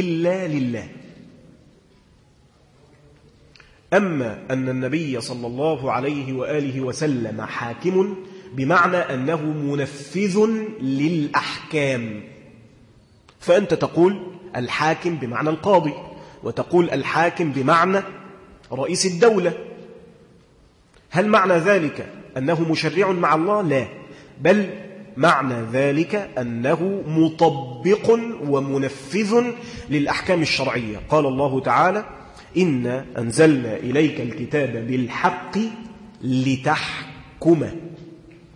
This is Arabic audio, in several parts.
إلا لله. أما أن النبي صلى الله عليه وآله وسلم حاكم بمعنى أنه منفذ للأحكام. فأنت تقول الحاكم بمعنى القاضي وتقول الحاكم بمعنى رئيس الدولة. هل معنى ذلك أنه مشرع مع الله؟ لا. بل معنى ذلك أنه مطبق ومنفذ للأحكام الشرعية. قال الله تعالى إن أنزلنا إليك الكتاب بالحق لتحكم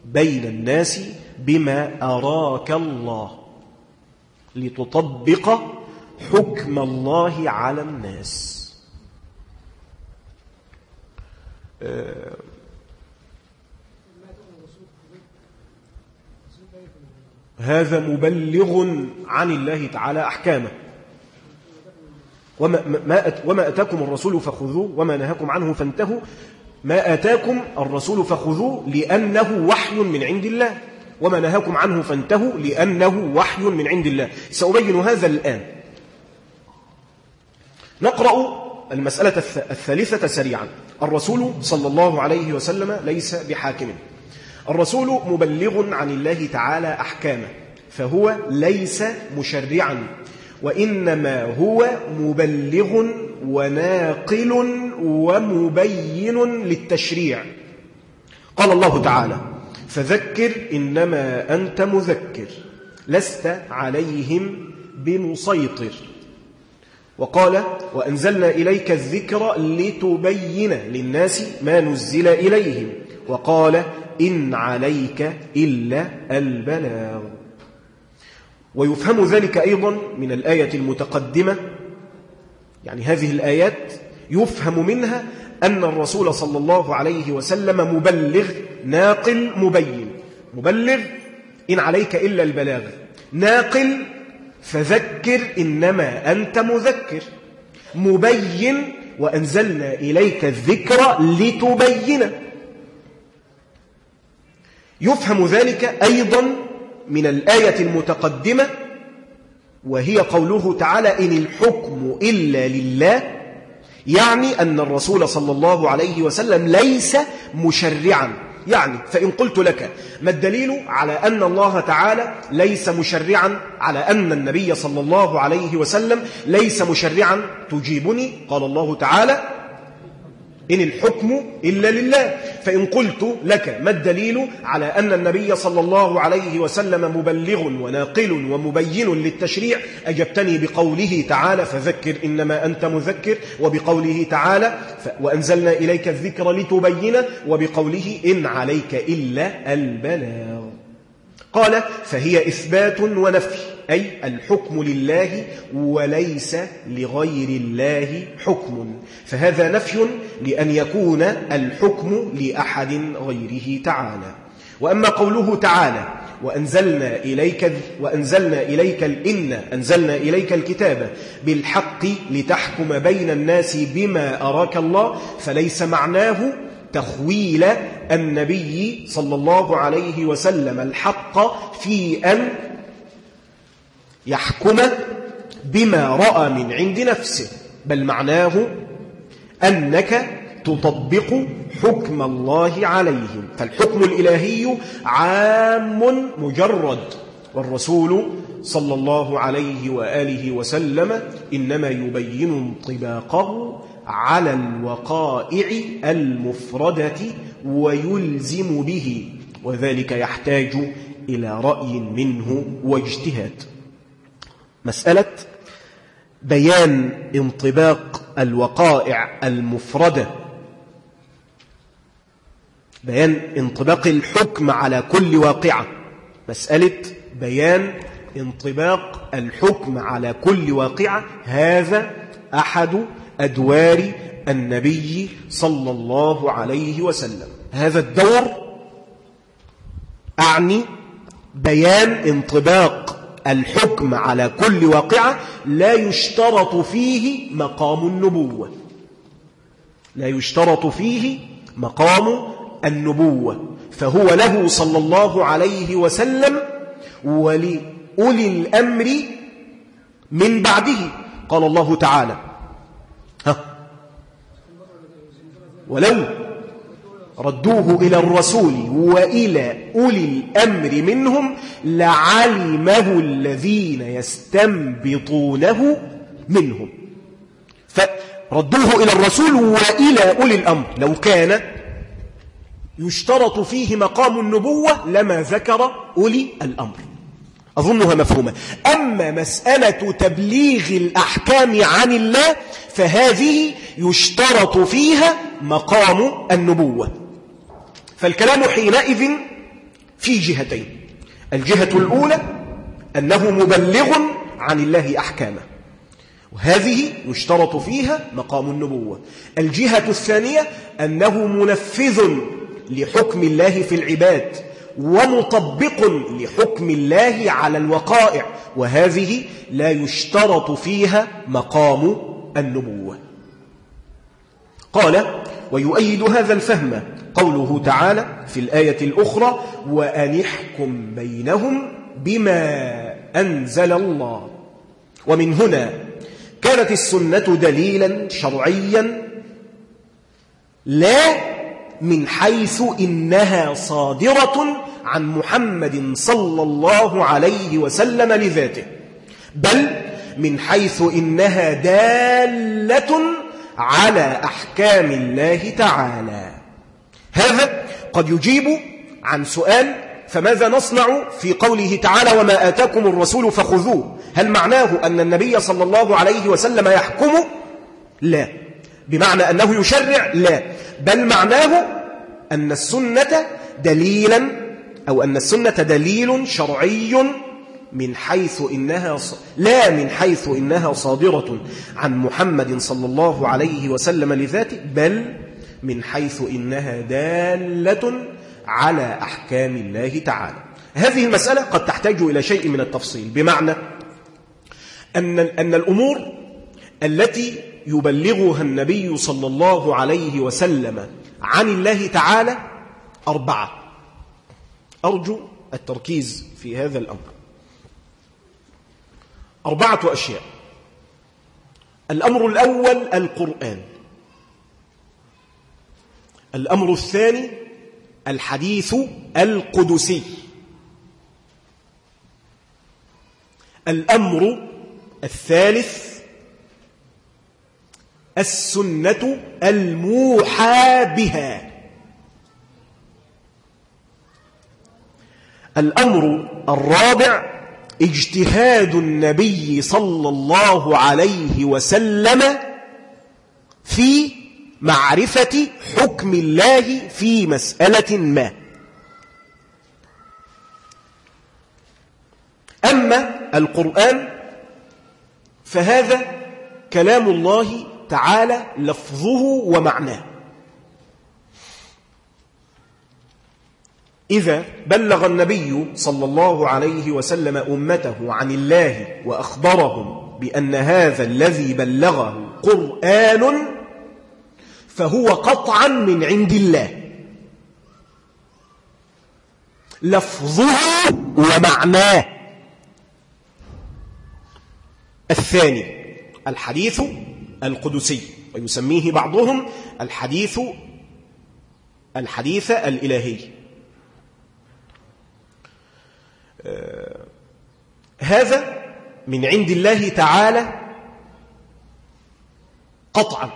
بين الناس بما أراك الله لتطبق حكم الله على الناس. هذا مبلغ عن الله تعالى أحكامه. وما, ما وما أتاكم الرسول فخذوه وما نهاكم عنه فانتهوا. ما آتاكم الرسول فخذوه لأنه وحي من عند الله. وما نهاكم عنه فانتهوا لأنه وحي من عند الله. سأبين هذا الآن. نقرأ المسألة الثالثة سريعا. الرسول صلى الله عليه وسلم ليس بحاكم. الرسول مبلغ عن الله تعالى أحكامه فهو ليس مشرعا وإنما هو مبلغ وناقل ومبين للتشريع. قال الله تعالى فذكر إنما أنت مذكر لست عليهم بمسيطر. وقال وأنزلنا إليك الذكر لتبين للناس ما نزل إليهم. وقال إن عليك إلا البلاغ. ويفهم ذلك أيضا من الآية المتقدمة يعني هذه الآيات يفهم منها أن الرسول صلى الله عليه وسلم مبلغ ناقل مبين. مبلغ إن عليك إلا البلاغ. ناقل فذكر إنما أنت مذكر. مبين وأنزلنا إليك الذكر لتبين. يفهم ذلك أيضا من الآية المتقدمة وهي قوله تعالى إن الحكم إلا لله يعني أن الرسول صلى الله عليه وسلم ليس مشرعا. يعني فإن قلت لك ما الدليل على أن الله تعالى ليس مشرعا على أن النبي صلى الله عليه وسلم ليس مشرعا؟ تجيبني قال الله تعالى إن الحكم إلا لله. فإن قلت لك ما الدليل على أن النبي صلى الله عليه وسلم مبلغ وناقل ومبين للتشريع؟ أجبتني بقوله تعالى فذكر إنما أنت مذكر وبقوله تعالى وأنزلنا إليك الذكر لتبين وبقوله إن عليك إلا البلاغ. قال فهي إثبات ونفي أي الحكم لله وليس لغير الله حكم. فهذا نفي لأن يكون الحكم لأحد غيره تعالى. وأما قوله تعالى وأنزلنا إليك وأنزلنا إليك الإن أنزلنا إليك الكتاب بالحق لتحكم بين الناس بما أراك الله فليس معناه تخويل النبي صلى الله عليه وسلم الحق في أن يحكم بما رأى من عند نفسه. بل معناه أنك تطبق حكم الله عليهم. فالحكم الإلهي عام مجرد. والرسول صلى الله عليه وآله وسلم إنما يبين انطباقه على الوقائع المفردة ويلزم به وذلك يحتاج إلى رأي منه واجتهاد. مسألة بيان انطباق الوقائع المفردة. بيان انطباق الحكم على كل واقعة. مسألة بيان انطباق الحكم على كل واقعة. هذا أحد أدوار النبي صلى الله عليه وسلم. هذا الدور أعني بيان انطباق الحكم على كل واقعة لا يشترط فيه مقام النبوة. لا يشترط فيه مقام النبوة. فهو له صلى الله عليه وسلم ولأولي الأمر من بعده. قال الله تعالى ها ولو ردوه إلى الرسول وإلى أولي الأمر منهم لعلمه الذين يستنبطونه منهم. فردوه إلى الرسول وإلى أولي الأمر. لو كان يشترط فيه مقام النبوة لما ذكر أولي الأمر. أظنها مفهومة. أما مسألة تبليغ الأحكام عن الله فهذه يشترط فيها مقام النبوة. فالكلام حينئذ في جهتين. الجهة الأولى أنه مبلغ عن الله أحكامه. وهذه يشترط فيها مقام النبوة. الجهة الثانية أنه منفذ لحكم الله في العباد. ومطبق لحكم الله على الوقائع وهذه لا يشترط فيها مقام النبوة. قال ويؤيد هذا الفهم قوله تعالى في الآية الأخرى وأن احكم بينهم بما أنزل الله. ومن هنا كانت السنة دليلا شرعيا لا من حيث إنها صادرة عن محمد صلى الله عليه وسلم لذاته. بل من حيث إنها دالة على أحكام الله تعالى. هذا قد يجيب عن سؤال فماذا نصنع في قوله تعالى وما آتاكم الرسول فخذوه؟ هل معناه أن النبي صلى الله عليه وسلم يحكم؟ لا. بمعنى أنه يشرع؟ لا. بل معناه أن السنة دليلا أو أن السنة دليل شرعي من حيث إنها ص... لا من حيث إنها صادرة عن محمد صلى الله عليه وسلم لذاته بل من حيث إنها دالة على أحكام الله تعالى. هذه المسألة قد تحتاج إلى شيء من التفصيل بمعنى أن, أن الأمور التي يبلغها النبي صلى الله عليه وسلم عن الله تعالى أربعة. أرجو التركيز في هذا الأمر. أربعة أشياء. الأمر الأول القرآن. الأمر الثاني الحديث القدسي. الأمر الثالث السنة الموحى بها. الأمر الرابع اجتهاد النبي صلى الله عليه وسلم في معرفة حكم الله في مسألة ما. أما القرآن فهذا كلام الله تعالى لفظه ومعناه. إذا بلغ النبي صلى الله عليه وسلم أمته عن الله وأخبرهم بأن هذا الذي بلغه قرآن فهو قطعا من عند الله. لفظه ومعناه. الثاني الحديث القدسي ويسميه بعضهم الحديث الحديث الإلهي. آه، هذا من عند الله تعالى قطعا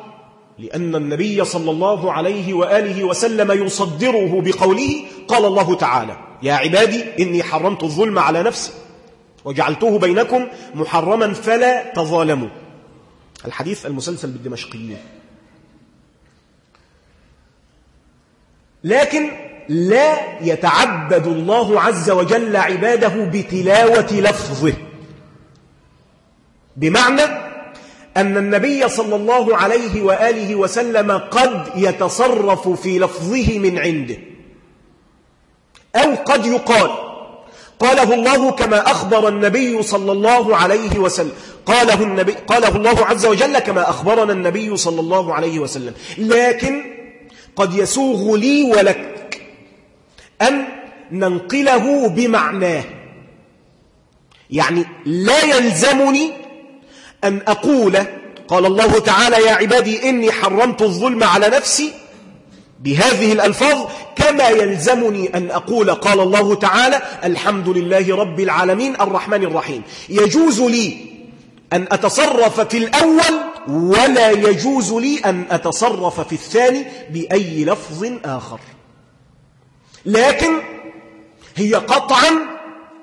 لأن النبي صلى الله عليه وآله وسلم يصدره بقوله قال الله تعالى يا عبادي إني حرمت الظلم على نفسي وجعلته بينكم محرما فلا تظالموا. الحديث المسلسل بالدمشقيين. لكن لا يتعبد الله عز وجل عباده بتلاوة لفظه. بمعنى أن النبي صلى الله عليه وآله وسلم قد يتصرف في لفظه من عنده. أو قد يقال. قاله الله كما أخبر النبي صلى الله عليه وسلم. قاله, النبي قاله الله عز وجل كما أخبرنا النبي صلى الله عليه وسلم. لكن قد يسوغ لي ولك أن ننقله بمعناه. يعني لا يلزمني أن أقول قال الله تعالى يا عبادي إني حرمت الظلم على نفسي بهذه الألفاظ كما يلزمني أن أقول. قال الله تعالى الحمد لله رب العالمين الرحمن الرحيم. يجوز لي أن أتصرف في الأول ولا يجوز لي أن أتصرف في الثاني بأي لفظ آخر. لكن هي قطعا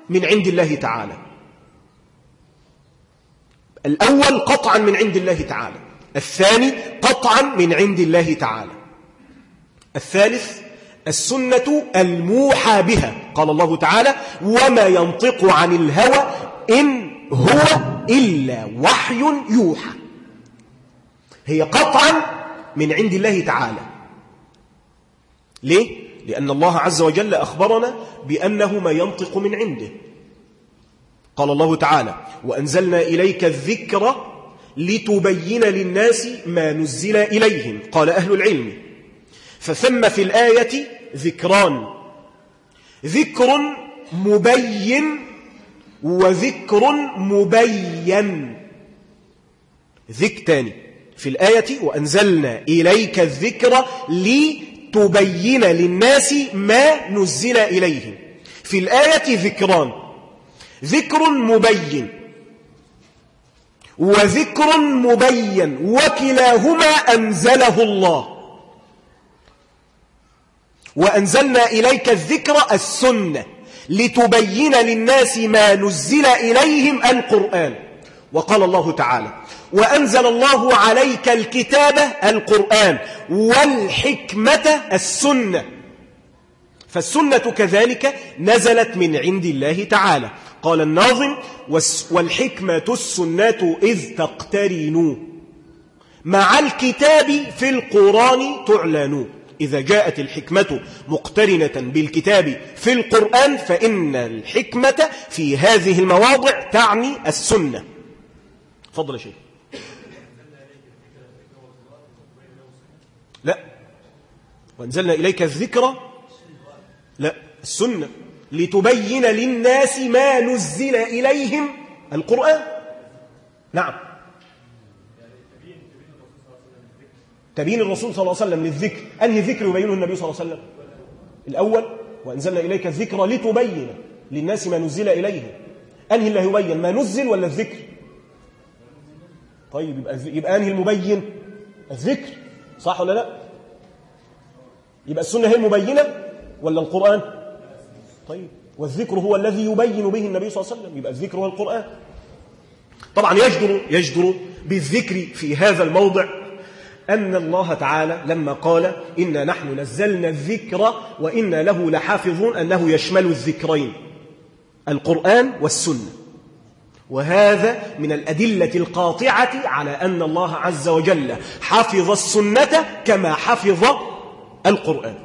من عند الله تعالى. الأول قطعا من عند الله تعالى. الثاني قطعا من عند الله تعالى. الثالث السنة الموحى بها. قال الله تعالى وما ينطق عن الهوى إن هو إلا وحي يوحى. هي قطعا من عند الله تعالى. ليه؟ لأن الله عز وجل أخبرنا بأنه ما ينطق من عنده. قال الله تعالى وأنزلنا إليك الذكر لتبين للناس ما نزل إليهم قال أهل العلم. فثم في الآية ذكران. ذكر مبين وذكر مبين. ذك تاني. في الآية وأنزلنا إليك الذكر لتبين للناس ما نزل إليهم. في الآية ذكران. ذكر مبين. وذكر مبين. وكلاهما أنزله الله. وأنزلنا إليك الذكر السنة. لتبين للناس ما نزل إليهم القرآن. وقال الله تعالى وأنزل الله عليك الكتاب القرآن والحكمة السنة. فالسنة كذلك نزلت من عند الله تعالى. قال الناظم والحكمة السنة إذ تقترنوا. مع الكتاب في القرآن تعلنوا. إذا جاءت الحكمة مقترنة بالكتاب في القرآن فإن الحكمة في هذه المواضع تعني السنة. فضل شيء لا. وأنزلنا إليك الذكرى لا السنة. لتبين للناس ما نزل إليهم القرآن. نعم. تبين الرسول صلى الله عليه وسلم للذكر. أنهي ذكر يبينه النبي صلى الله عليه وسلم؟ الأول وأنزلنا إليك الذكر لتبين للناس ما نزل إليهم. أنهي اللي يبين ما نزل ولا الذكر؟ طيب يبقى, يبقى أنهي المبين؟ الذكر. صح ولا لا؟ يبقى السنة هي المبينة ولا القرآن؟ طيب والذكر هو الذي يبين به النبي صلى الله عليه وسلم. يبقى الذكر هو القرآن. طبعا يجدر, يجدر بالذكر في هذا الموضع أن الله تعالى لما قال إنا نحن نزلنا الذكر وإنا له لحافظون أنه يشمل الذكرين القرآن والسنة. وهذا من الأدلة القاطعة على أن الله عز وجل حفظ السنة كما حفظ القرآن.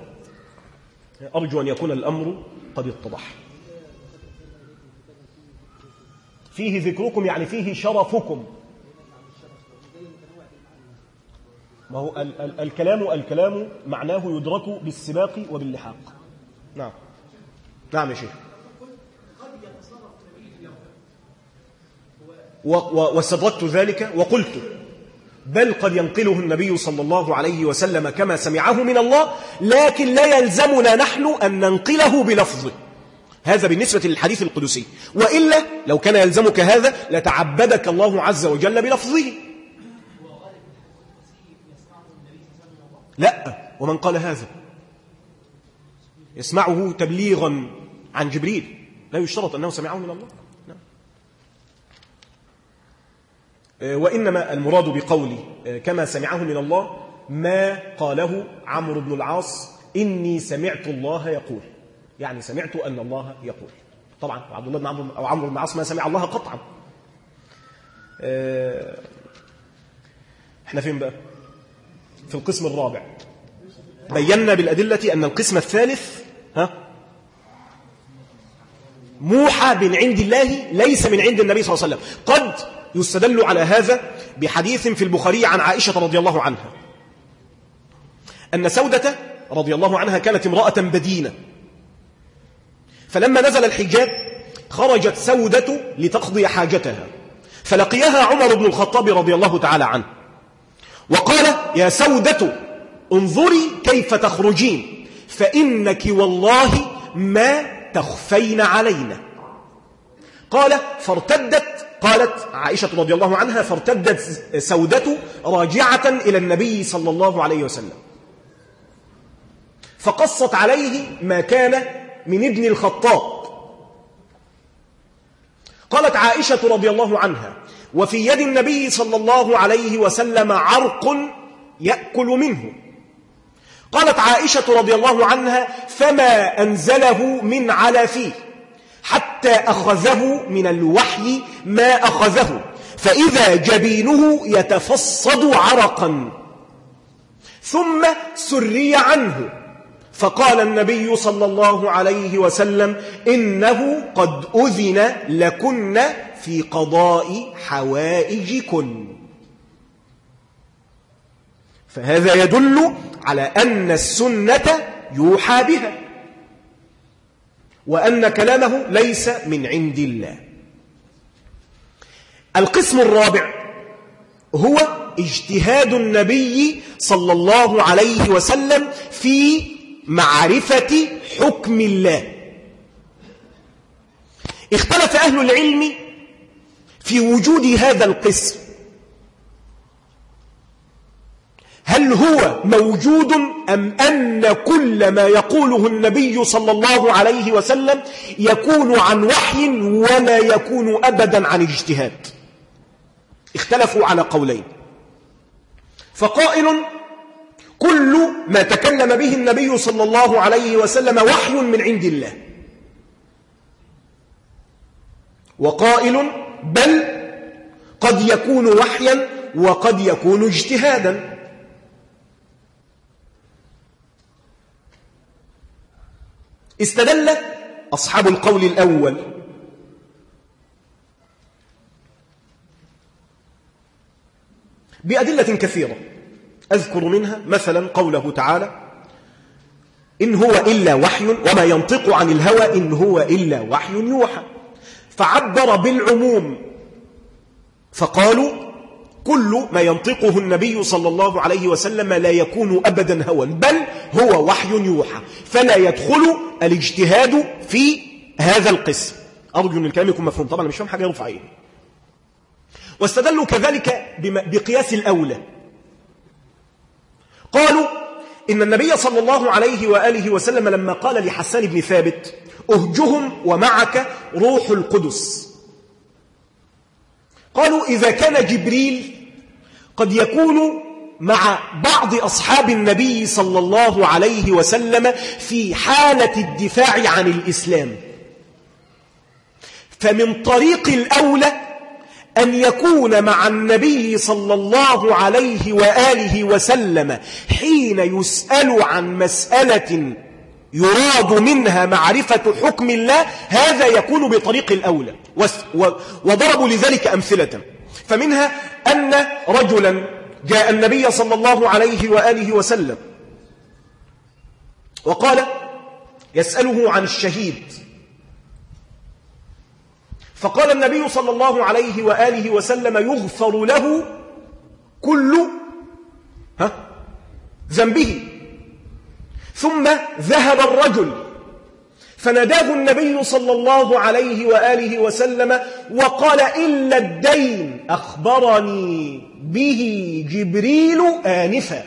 أرجو أن يكون الأمر قد اتضح. فيه ذكركم يعني فيه شرفكم. ما هو ال ال الكلام الكلام معناه يدرك بالسباق وباللحاق. نعم. نعم يا شيخ. واستدركت ذلك وقلت بل قد ينقله النبي صلى الله عليه وسلم كما سمعه من الله لكن لا يلزمنا نحن أن ننقله بلفظه هذا بالنسبة للحديث القدسي. وإلا لو كان يلزمك هذا لتعبدك الله عز وجل بلفظه. لا ومن قال هذا. يسمعه تبليغا عن جبريل. لا يشترط أنه سمعه من الله. نعم. آه، وإنما المراد بقولي آه، كما سمعه من الله ما قاله عمرو بن العاص إني سمعت الله يقول. يعني سمعت أن الله يقول. طبعا عبد الله بن عمرو أو عمرو بن العاص ما سمع الله قطعا. آه، إحنا فين بقى؟ في القسم الرابع. بينا بالأدلة أن القسم الثالث ها موحى من عند الله ليس من عند النبي صلى الله عليه وسلم. قد يستدل على هذا بحديث في البخاري عن عائشة رضي الله عنها. أن سودة رضي الله عنها كانت امرأة بدينة. فلما نزل الحجاب خرجت سودة لتقضي حاجتها. فلقيها عمر بن الخطاب رضي الله تعالى عنه. وقال يا سودة انظري كيف تخرجين فإنك والله ما تخفين علينا. قال فارتدت. قالت عائشة رضي الله عنها فارتدت سودة راجعة إلى النبي صلى الله عليه وسلم. فقصت عليه ما كان من ابن الخطاب. قالت عائشة رضي الله عنها وفي يد النبي صلى الله عليه وسلم عرق يأكل منه. قالت عائشة رضي الله عنها فما أنزله من على فيه حتى أخذه من الوحي ما أخذه فإذا جبينه يتفصد عرقا. ثم سري عنه. فقال النبي صلى الله عليه وسلم إنه قد أذن لكن في قضاء حوائجكن. فهذا يدل على أن السنة يوحى بها وأن كلامه ليس من عند الله. القسم الرابع هو اجتهاد النبي صلى الله عليه وسلم في معرفة حكم الله. اختلف أهل العلم في وجود هذا القسم. هل هو موجود أم أن كل ما يقوله النبي صلى الله عليه وسلم يكون عن وحي ولا يكون أبدا عن اجتهاد اختلفوا على قولين. فقائل كل ما تكلم به النبي صلى الله عليه وسلم وحي من عند الله. وقائل بل قد يكون وحيا وقد يكون اجتهادا. استدل أصحاب القول الأول بأدلة كثيرة. أذكر منها مثلا قوله تعالى إن هو إلا وحي وما ينطق عن الهوى إن هو إلا وحي يوحى. فعبر بالعموم. فقالوا كل ما ينطقه النبي صلى الله عليه وسلم لا يكون أبدا هوى بل هو وحي يوحى. فلا يدخل الاجتهاد في هذا القسم. أرجو أن الكلام يكون مفهوم. طبعا مش فاهم حاجة يرفع عيني. واستدلوا كذلك بقياس الأولى. قالوا إن النبي صلى الله عليه وآله وسلم لما قال لحسان بن ثابت أهجهم ومعك روح القدس. قالوا إذا كان جبريل قد يكون مع بعض أصحاب النبي صلى الله عليه وسلم في حالة الدفاع عن الإسلام. فمن طريق الأولى أن يكون مع النبي صلى الله عليه وآله وسلم حين يسأل عن مسألة يراد منها معرفة حكم الله هذا يكون بطريق الأولى. وضربوا لذلك أمثلة. فمنها أن رجلا جاء النبي صلى الله عليه وآله وسلم وقال يسأله عن الشهيد. فقال النبي صلى الله عليه وآله وسلم يغفر له كل ها ذنبه. ثم ذهب الرجل فناداه النبي صلى الله عليه وآله وسلم وقال إلا الدين أخبرني به جبريل آنفا.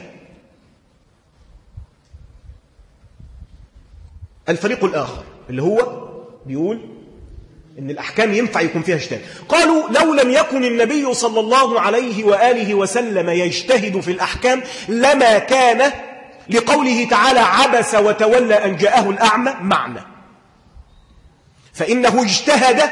الفريق الآخر اللي هو بيقول إن الأحكام ينفع يكون فيها اجتهاد. قالوا لو لم يكن النبي صلى الله عليه وآله وسلم يجتهد في الأحكام لما كان لقوله تعالى عبس وتولى أن جاءه الأعمى معنى. فإنه اجتهد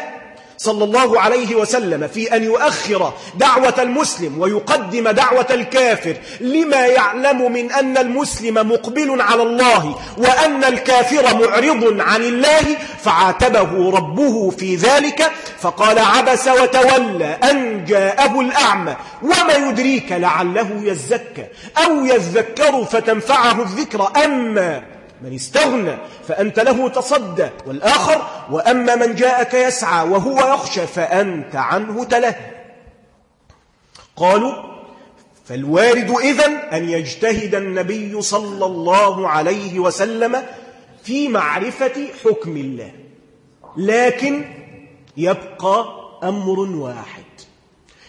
صلى الله عليه وسلم في أن يؤخر دعوة المسلم ويقدم دعوة الكافر لما يعلم من أن المسلم مقبل على الله وأن الكافر معرض عن الله فعاتبه ربه في ذلك فقال عبس وتولى أن جاءه الأعمى وما يدريك لعله يزكى أو يذكر فتنفعه الذكر أما من استغنى فأنت له تصدى والآخر وأما من جاءك يسعى وهو يخشى فأنت عنه تله قالوا فالوارد إذن أن يجتهد النبي صلى الله عليه وسلم في معرفة حكم الله لكن يبقى أمر واحد.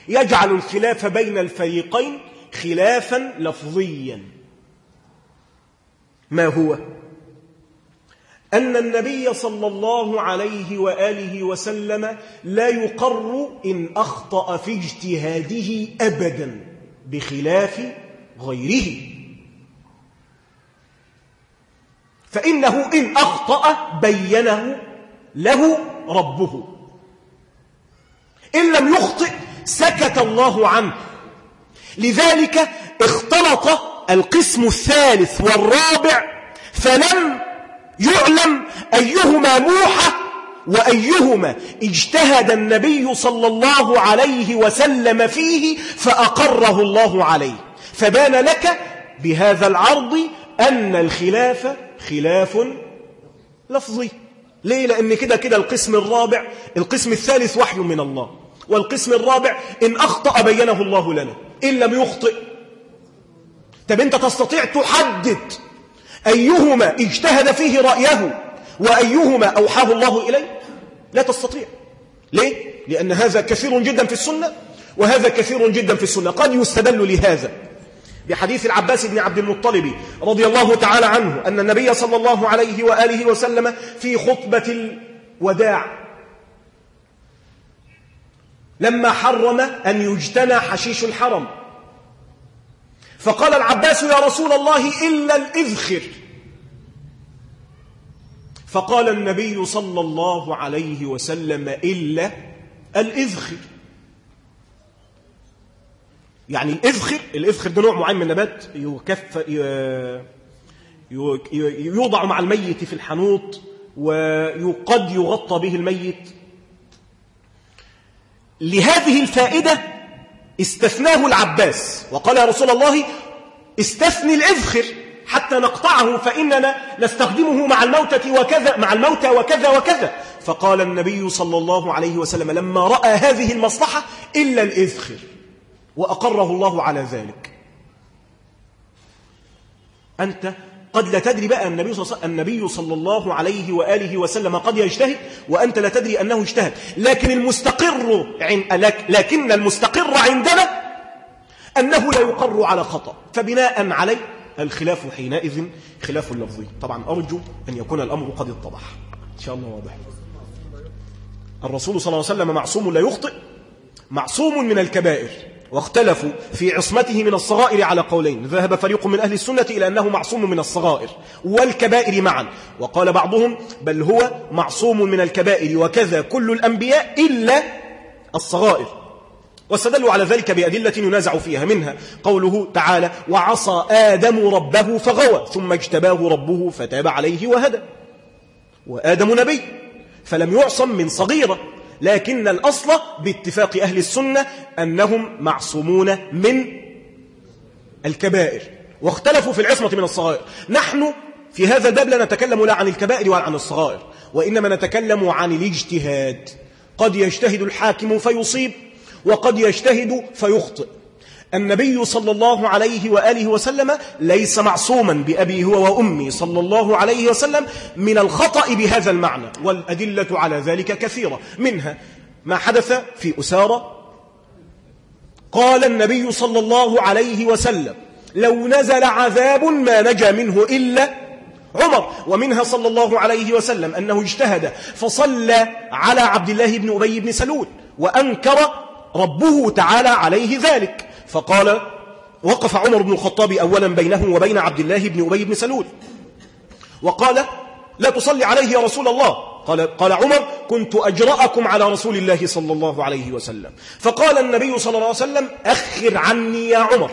يجعل الخلاف بين الفريقين خلافا لفظيا. ما هو؟ أن النبي صلى الله عليه وآله وسلم لا يقر إن أخطأ في اجتهاده أبدا بخلاف غيره. فإنه إن أخطأ بينه له ربه. إن لم يخطئ سكت الله عنه. لذلك اختلط القسم الثالث والرابع فلم يعلم أيهما موحى وأيهما اجتهد النبي صلى الله عليه وسلم فيه فأقره الله عليه. فبان لك بهذا العرض أن الخلاف خلاف لفظي. ليه؟ لأن كده كده القسم الرابع القسم الثالث وحي من الله. والقسم الرابع إن أخطأ بينه الله لنا إن لم يخطئ. طب أنت تستطيع تحدد أيهما اجتهد فيه رأيه وأيهما أوحاه الله إليه؟ لا تستطيع. ليه؟ لأن هذا كثير جدا في السنة وهذا كثير جدا في السنة. قد يستدل لهذا بحديث العباس بن عبد المطلب رضي الله تعالى عنه أن النبي صلى الله عليه وآله وسلم في خطبة الوداع لما حرم أن يجتنى حشيش الحرم. فقال العباس يا رسول الله إلا الإذخر. فقال النبي صلى الله عليه وسلم إلا الإذخر. يعني الإذخر الإذخر ده نوع معين من النبات يكف يوضع مع الميت في الحنوط وقد يغطى به الميت. لهذه الفائدة استثناه العباس. وقال يا رسول الله استثني الإذخر حتى نقطعه فإننا نستخدمه مع الموتة وكذا مع الموتى وكذا وكذا. فقال النبي صلى الله عليه وسلم لما رأى هذه المصلحة إلا الإذخر. وأقره الله على ذلك. أنت قد لا تدري بقى النبي صلى, النبي صلى الله عليه وآله وسلم قد يجتهد وأنت لا تدري أنه اجتهد. لكن المستقر لكن المستقر عندنا أنه لا يقر على خطأ. فبناء عليه الخلاف حينئذ خلاف اللفظي طبعا أرجو أن يكون الأمر قد اتضح. إن شاء الله واضح. الرسول صلى الله عليه وسلم معصوم لا يخطئ معصوم من الكبائر. واختلفوا في عصمته من الصغائر على قولين. ذهب فريق من أهل السنة إلى أنه معصوم من الصغائر والكبائر معا. وقال بعضهم بل هو معصوم من الكبائر وكذا كل الأنبياء إلا الصغائر. واستدلوا على ذلك بأدلة ينازع فيها منها. قوله تعالى وعصى آدم ربه فغوى ثم اجتباه ربه فتاب عليه وهدى. وآدم نبي فلم يعصم من صغيرة. لكن الأصل باتفاق أهل السنة أنهم معصومون من الكبائر واختلفوا في العصمة من الصغائر. نحن في هذا الباب لا نتكلم لا عن الكبائر ولا عن الصغائر وإنما نتكلم عن الاجتهاد. قد يجتهد الحاكم فيصيب وقد يجتهد فيخطئ. النبي صلى الله عليه وآله وسلم ليس معصوما بأبي هو وأمي صلى الله عليه وسلم من الخطأ بهذا المعنى والأدلة على ذلك كثيرة. منها ما حدث في أسارة قال النبي صلى الله عليه وسلم لو نزل عذاب ما نجا منه إلا عمر. ومنها صلى الله عليه وسلم أنه اجتهد فصلى على عبد الله بن أبي بن سلول وأنكر ربه تعالى عليه ذلك. فقال وقف عمر بن الخطاب أولا بينه وبين عبد الله بن أبي بن سلول. وقال لا تصلي عليه يا رسول الله. قال, قال عمر كنت أجرأكم على رسول الله صلى الله عليه وسلم. فقال النبي صلى الله عليه وسلم أخر عني يا عمر.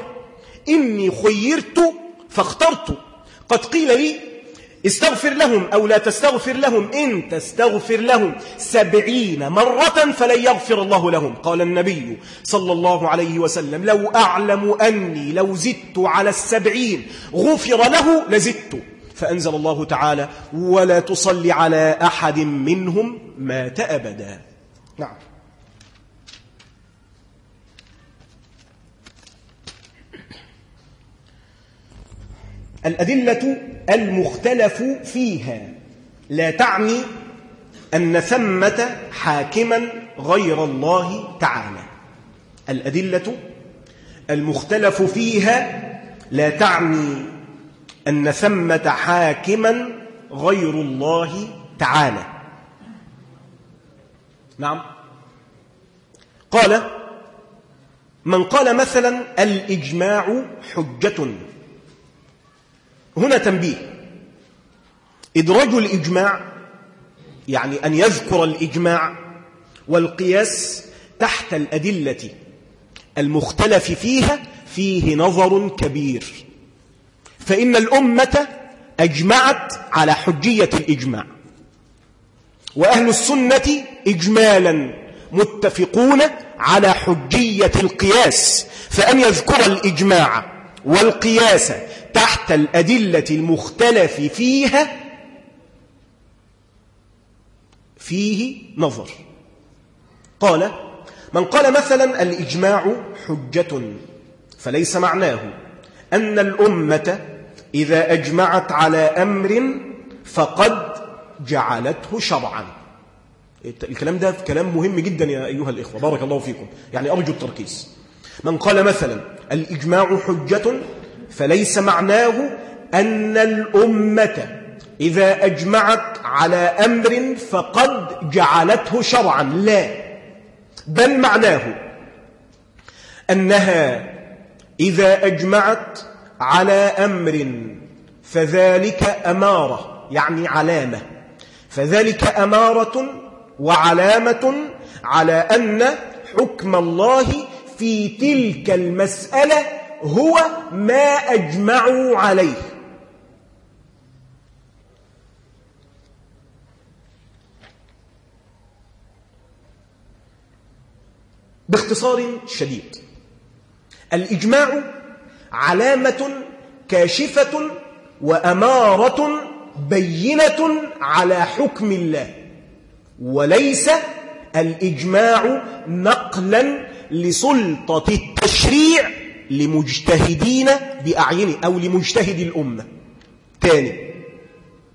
إني خيرت فاخترت. قد قيل لي استغفر لهم أو لا تستغفر لهم. إن تستغفر لهم سبعين مرة فلن يغفر الله لهم. قال النبي صلى الله عليه وسلم لو أعلم أني لو زدت على السبعين غفر له لزدت. فأنزل الله تعالى ولا تصلي على أحد منهم مات أبدا. نعم. الأدلة المختلف فيها. لا تعني أن ثمة حاكما غير الله تعالى. الأدلة المختلف فيها لا تعني أن ثمة حاكما غير الله تعالى. نعم. قال من قال مثلا الإجماع حجة. هنا تنبيه. إدراج الإجماع يعني أن يذكر الإجماع والقياس تحت الأدلة المختلف فيها فيه نظر كبير. فإن الأمة أجمعت على حجية الإجماع وأهل السنة إجمالا متفقون على حجية القياس فأن يذكر الإجماع والقياس تحت الأدلة المختلف فيها فيه نظر. قال من قال مثلا الإجماع حجة فليس معناه أن الأمة إذا أجمعت على أمر فقد جعلته شرعا. الكلام ده كلام مهم جدا يا أيها الإخوة. بارك الله فيكم. يعني أرجو التركيز. من قال مثلا الإجماع حجة فليس معناه أن الأمة إذا أجمعت على أمر فقد جعلته شرعا. لا. بل معناه أنها إذا أجمعت على أمر فذلك أمارة يعني علامة. فذلك أمارة وعلامة على أن حكم الله في تلك المسألة هو ما أجمعوا عليه. باختصار شديد. الإجماع علامة كاشفة وأمارة بينة على حكم الله وليس الإجماع نقلا لسلطة التشريع لمجتهدين بأعين أو لمجتهد الأمة. ثاني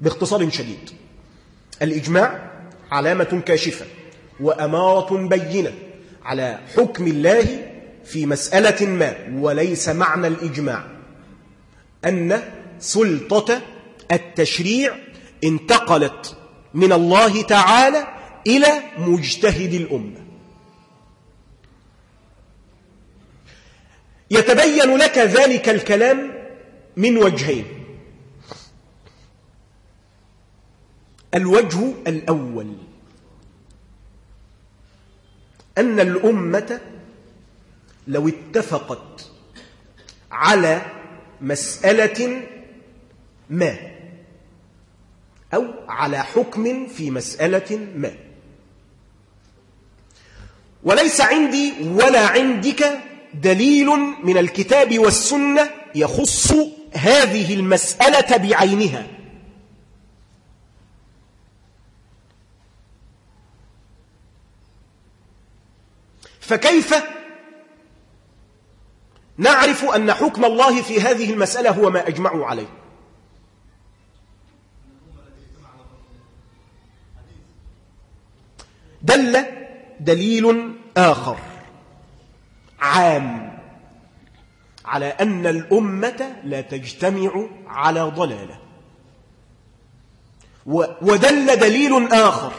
باختصار شديد. الإجماع علامة كاشفة وأمارة بينة على حكم الله في مسألة ما وليس معنى الإجماع. أن سلطة التشريع انتقلت من الله تعالى إلى مجتهد الأمة. يتبين لك ذلك الكلام من وجهين. الوجه الأول. أن الأمة لو اتفقت على مسألة ما أو على حكم في مسألة ما. وليس عندي ولا عندك دليل من الكتاب والسنة يخص هذه المسألة بعينها. فكيف نعرف أن حكم الله في هذه المسألة هو ما أجمعوا عليه؟ دل دليل آخر. عام. على أن الأمة لا تجتمع على ضلالة. ودل دليل آخر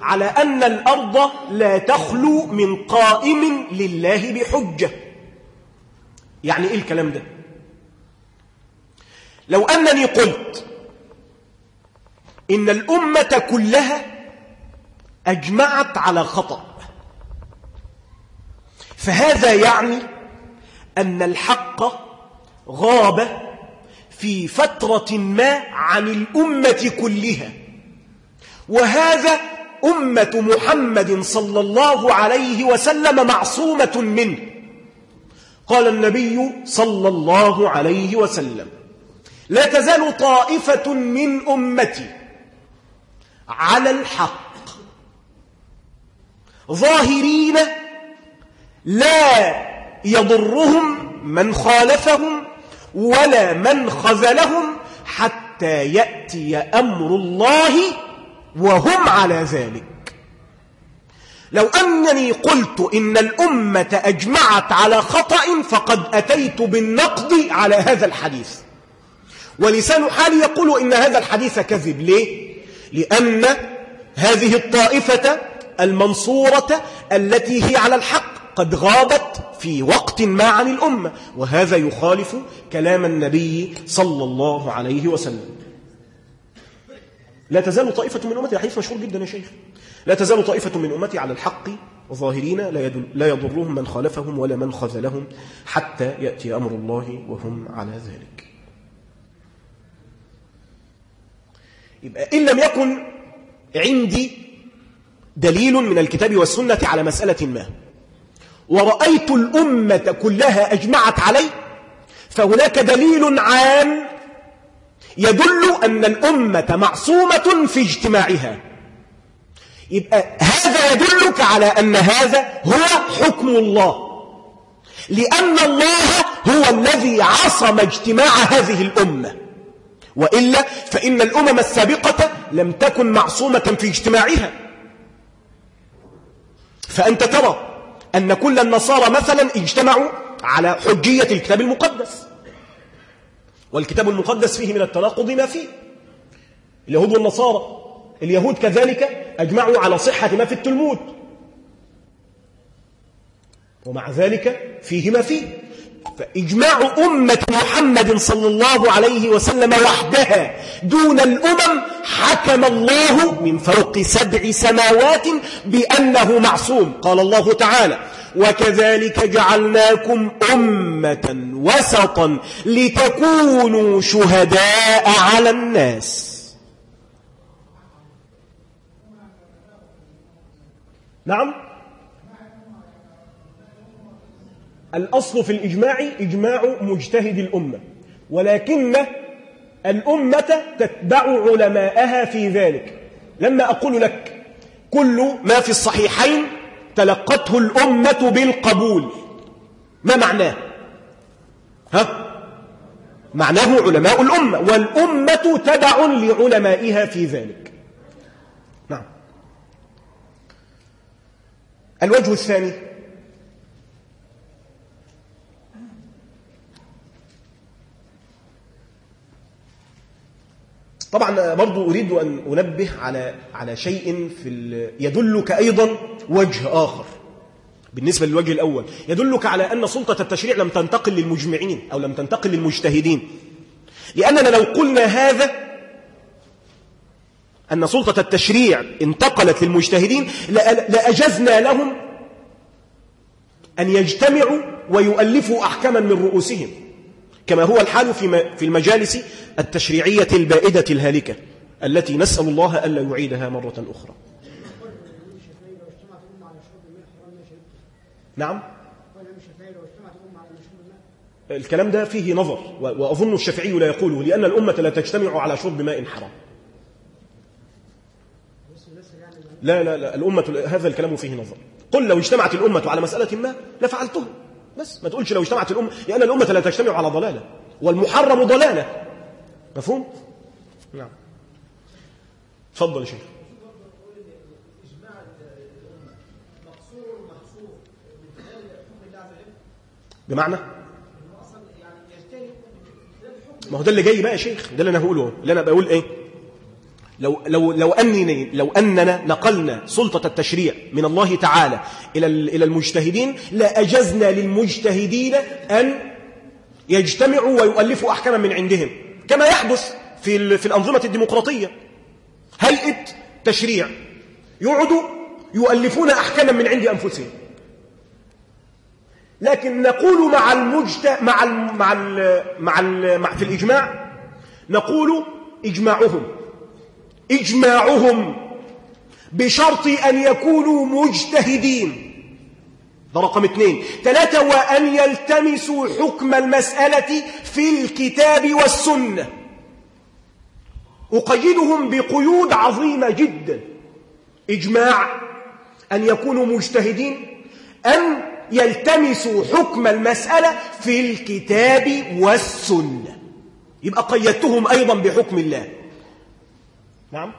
على أن الأرض لا تخلو من قائم لله بحجة. يعني إيه الكلام ده؟ لو أنني قلت إن الأمة كلها أجمعت على خطأ فهذا يعني أن الحق غاب في فترة ما عن الأمة كلها. وهذا أمة محمد صلى الله عليه وسلم معصومة منه. قال النبي صلى الله عليه وسلم لا تزال طائفة من أمتي على الحق ظاهرين لا يضرهم من خالفهم ولا من خذلهم حتى يأتي أمر الله وهم على ذلك. لو أنني قلت إن الأمة أجمعت على خطأ فقد أتيت بالنقد على هذا الحديث. ولسان حالي يقول إن هذا الحديث كذب. ليه؟ لأن هذه الطائفة المنصورة التي هي على الحق قد غابت في وقت ما عن الأمة وهذا يخالف كلام النبي صلى الله عليه وسلم. لا تزال طائفة من أمتي حديث مشهور جدا يا شيخ. لا تزال طائفة من أمتي على الحق ظاهرين لا يضرهم من خالفهم ولا من خذلهم حتى يأتي أمر الله وهم على ذلك. يبقى إن لم يكن عندي دليل من الكتاب والسنة على مسألة ما. ورأيت الأمة كلها أجمعت عليه فهناك دليل عام يدل أن الأمة معصومة في اجتماعها. يبقى هذا يدلك على أن هذا هو حكم الله لأن الله هو الذي عصم اجتماع هذه الأمة. وإلا فإن الأمم السابقة لم تكن معصومة في اجتماعها. فأنت ترى أن كل النصارى مثلا اجتمعوا على حجية الكتاب المقدس. والكتاب المقدس فيه من التناقض ما فيه. اليهود والنصارى اليهود كذلك أجمعوا على صحة ما في التلمود. ومع ذلك فيه ما فيه. فإجماع أمة محمد صلى الله عليه وسلم وحدها دون الأمم حكم الله من فوق سبع سماوات بأنه معصوم. قال الله تعالى وكذلك جعلناكم أمة وسطا لتكونوا شهداء على الناس. نعم. الأصل في الإجماع إجماع مجتهد الأمة ولكن الأمة تتبع علماءها في ذلك. لما أقول لك كل ما في الصحيحين تلقته الأمة بالقبول ما معناه؟ ها؟ معناه علماء الأمة والأمة تبع لعلمائها في ذلك. نعم. الوجه الثاني طبعا برضو أريد أن أنبه على على شيء في يدلك أيضا وجه آخر. بالنسبة للوجه الأول يدلك على أن سلطة التشريع لم تنتقل للمجمعين أو لم تنتقل للمجتهدين. لأننا لو قلنا هذا أن سلطة التشريع انتقلت للمجتهدين لأجزنا لهم أن يجتمعوا ويؤلفوا أحكاما من رؤوسهم. كما هو الحال في المجالس التشريعية البائدة الهالكة التي نسأل الله ألا يعيدها مرة أخرى. نعم. الكلام ده فيه نظر وأظن الشافعي لا يقوله لأن الأمة لا تجتمع على شرب ماء حرام. لا لا لا الأمة هذا الكلام فيه نظر. قل لو اجتمعت الأمة على مسألة ما لفعلته. بس ما تقولش لو اجتمعت الأمة لأن الأمة لا تجتمع على ضلالة والمحرم ضلالة. مفهوم؟ نعم. تفضل يا شيخ. بمعنى؟ ما هو ده اللي جاي بقى يا شيخ ده اللي أنا هقوله اللي أنا بقول إيه؟ لو لو لو انني لو أننا نقلنا سلطة التشريع من الله تعالى إلى إلى المجتهدين لأجزنا للمجتهدين أن يجتمعوا ويؤلفوا أحكاما من عندهم كما يحدث في في الأنظمة الديمقراطية. هيئه تشريع يقعدوا يؤلفون أحكاما من عند أنفسهم؟ لكن نقول مع المجت مع ال مع ال مع, ال مع في الإجماع نقول إجماعهم. إجماعهم بشرط أن يكونوا مجتهدين. ده رقم اثنين ثلاثة وأن يلتمسوا حكم المسألة في الكتاب والسنة. أقيدهم بقيود عظيمة جدا. إجماع أن يكونوا مجتهدين أن يلتمسوا حكم المسألة في الكتاب والسنة. يبقى قيدتهم أيضا بحكم الله. نعم.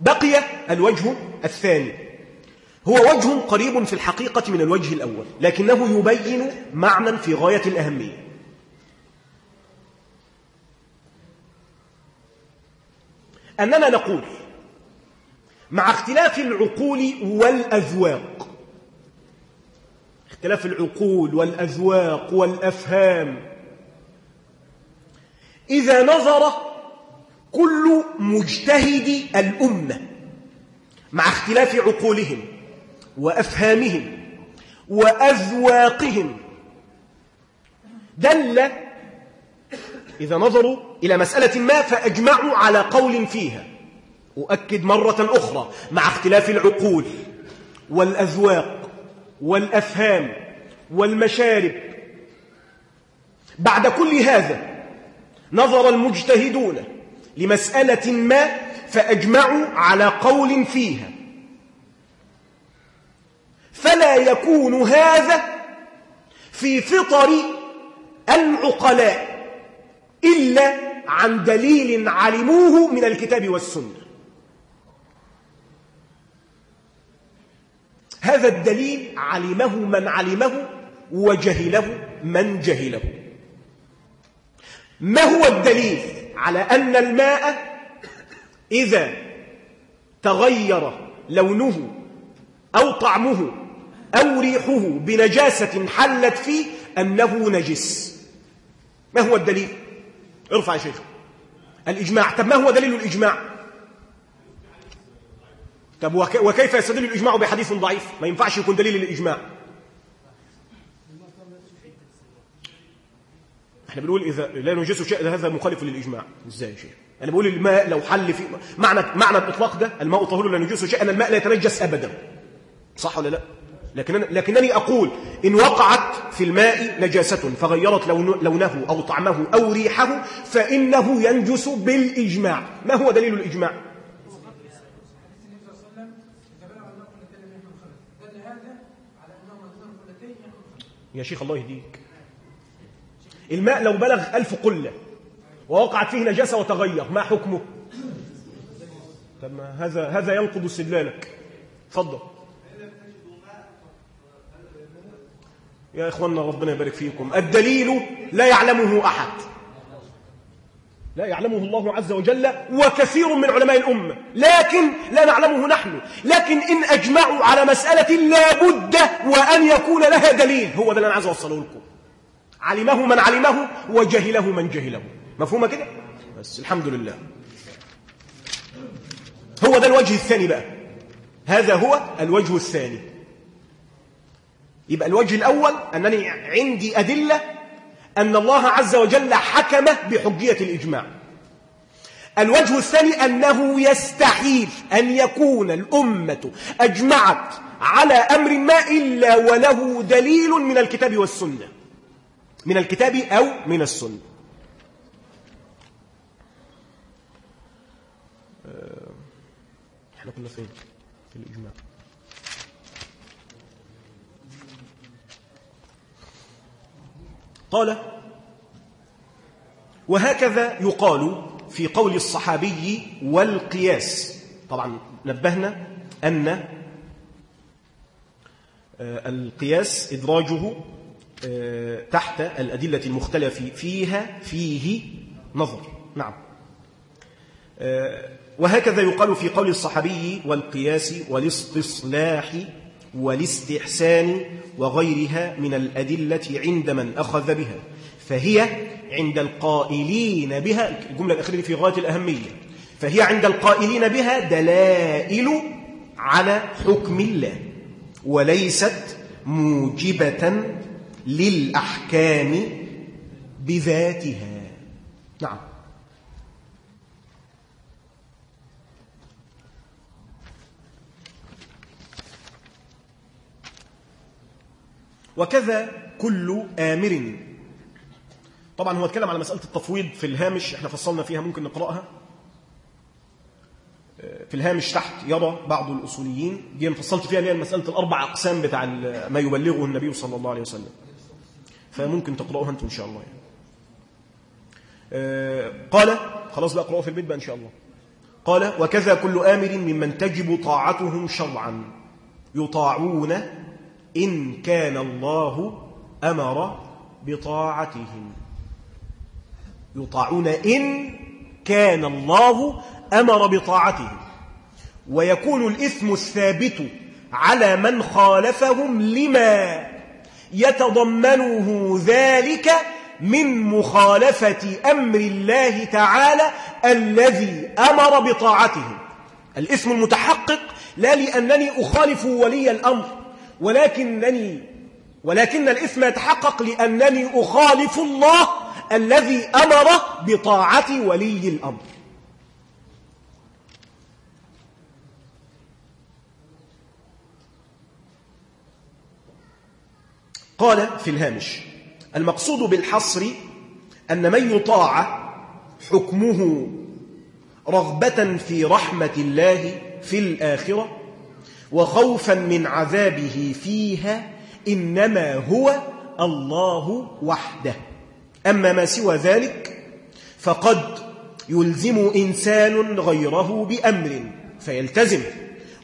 بقي الوجه الثاني. هو وجه قريب في الحقيقة من الوجه الأول لكنه يبين معنى في غاية الأهمية. أننا نقول مع اختلاف العقول والأذواق اختلاف العقول والأذواق والأفهام إذا نظر كل مجتهد الأمة مع اختلاف عقولهم وأفهامهم وأذواقهم دل إذا نظروا إلى مسألة ما فأجمعوا على قول فيها. أؤكد مرة أخرى مع اختلاف العقول والأذواق والأفهام والمشارب. بعد كل هذا نظر المجتهدون لمسألة ما فأجمعوا على قول فيها. فلا يكون هذا في فطر العقلاء إلا عن دليل علموه من الكتاب والسنة. هذا الدليل علمه من علمه وجهله من جهله. ما هو الدليل على أن الماء إذا تغير لونه أو طعمه أو ريحه بنجاسة حلت فيه أنه نجس؟ ما هو الدليل؟ ارفع يا شيخ. الإجماع. طب ما هو دليل الإجماع؟ طب وكيف يستدل الإجماع بحديث ضعيف؟ ما ينفعش يكون دليل الإجماع. إحنا بنقول إذا لا نجس شيء هذا مخالف للإجماع. إزاي يا شيخ؟ أنا بقول الماء لو حل في معنى معنى الإطلاق ده الماء طهور لا نجس شيء الماء لا يتنجس ابدا. صح ولا لا؟ لكن لكنني أقول إن وقعت في الماء نجاسة فغيرت لونه أو طعمه أو ريحه فإنه ينجس بالإجماع. ما هو دليل الإجماع؟ يا شيخ الله يهديك. الماء لو بلغ ألف قلة ووقعت فيه نجاسة وتغير ما حكمه؟ طب هذا هذا ينقض استدلالك تفضل. يا إخواننا ربنا يبارك فيكم. الدليل لا يعلمه أحد. لا يعلمه الله عز وجل وكثير من علماء الأمة. لكن لا نعلمه نحن. لكن إن أجمعوا على مسألة لا بد وأن يكون لها دليل. هو ده اللي أنا عايز أوصله لكم. علمه من علمه وجهله من جهله. مفهومة كده؟ بس الحمد لله. هو ده الوجه الثاني بقى. هذا هو الوجه الثاني. يبقى الوجه الأول أنني عندي أدلة أن الله عز وجل حكم بحجية الإجماع. الوجه الثاني أنه يستحيل أن يكون الأمة أجمعت على أمر ما إلا وله دليل من الكتاب والسنة. من الكتاب أو من السنة. آه، إحنا كنا فين؟ في الإجماع. قال وهكذا يقال في قول الصحابي والقياس. طبعا نبهنا أن آه، القياس إدراجه تحت الأدلة المختلف فيها فيه نظر. نعم. آه، وهكذا يقال في قول الصحابي والقياس والاستصلاح والاستحسان وغيرها من الأدلة عند من أخذ بها فهي عند القائلين بها الجملة الأخيرة في غاية الأهمية فهي عند القائلين بها دلائل على حكم الله وليست موجبة للأحكام بذاتها. نعم. وكذا كل آمر. طبعا هو اتكلم على مسألة التفويض في الهامش إحنا فصلنا فيها ممكن نقرأها. في الهامش تحت يرى بعض الأصوليين. دي فصلت فيها اللي هي مسألة الأربع أقسام بتاع ما يبلغه النبي صلى الله عليه وسلم. فممكن تقرأوها أنتم إن شاء الله يعني. قال خلاص بقى اقرأوا في البيت بقى إن شاء الله. قال وكذا كل آمر ممن تجب طاعتهم شرعا يطاعون إن كان الله أمر بطاعتهم. يطاعون إن كان الله أمر بطاعتهم. ويكون الإثم الثابت على من خالفهم لما يتضمنه ذلك من مخالفة أمر الله تعالى الذي أمر بطاعته. الاسم المتحقق لا لأنني أخالف ولي الأمر ولكنني ولكن الإثم يتحقق لأنني أخالف الله الذي أمر بطاعة ولي الأمر. قال في الهامش المقصود بالحصر أن من يطاع حكمه رغبة في رحمة الله في الآخرة وخوفا من عذابه فيها إنما هو الله وحده. أما ما سوى ذلك فقد يلزم إنسان غيره بأمر فيلتزم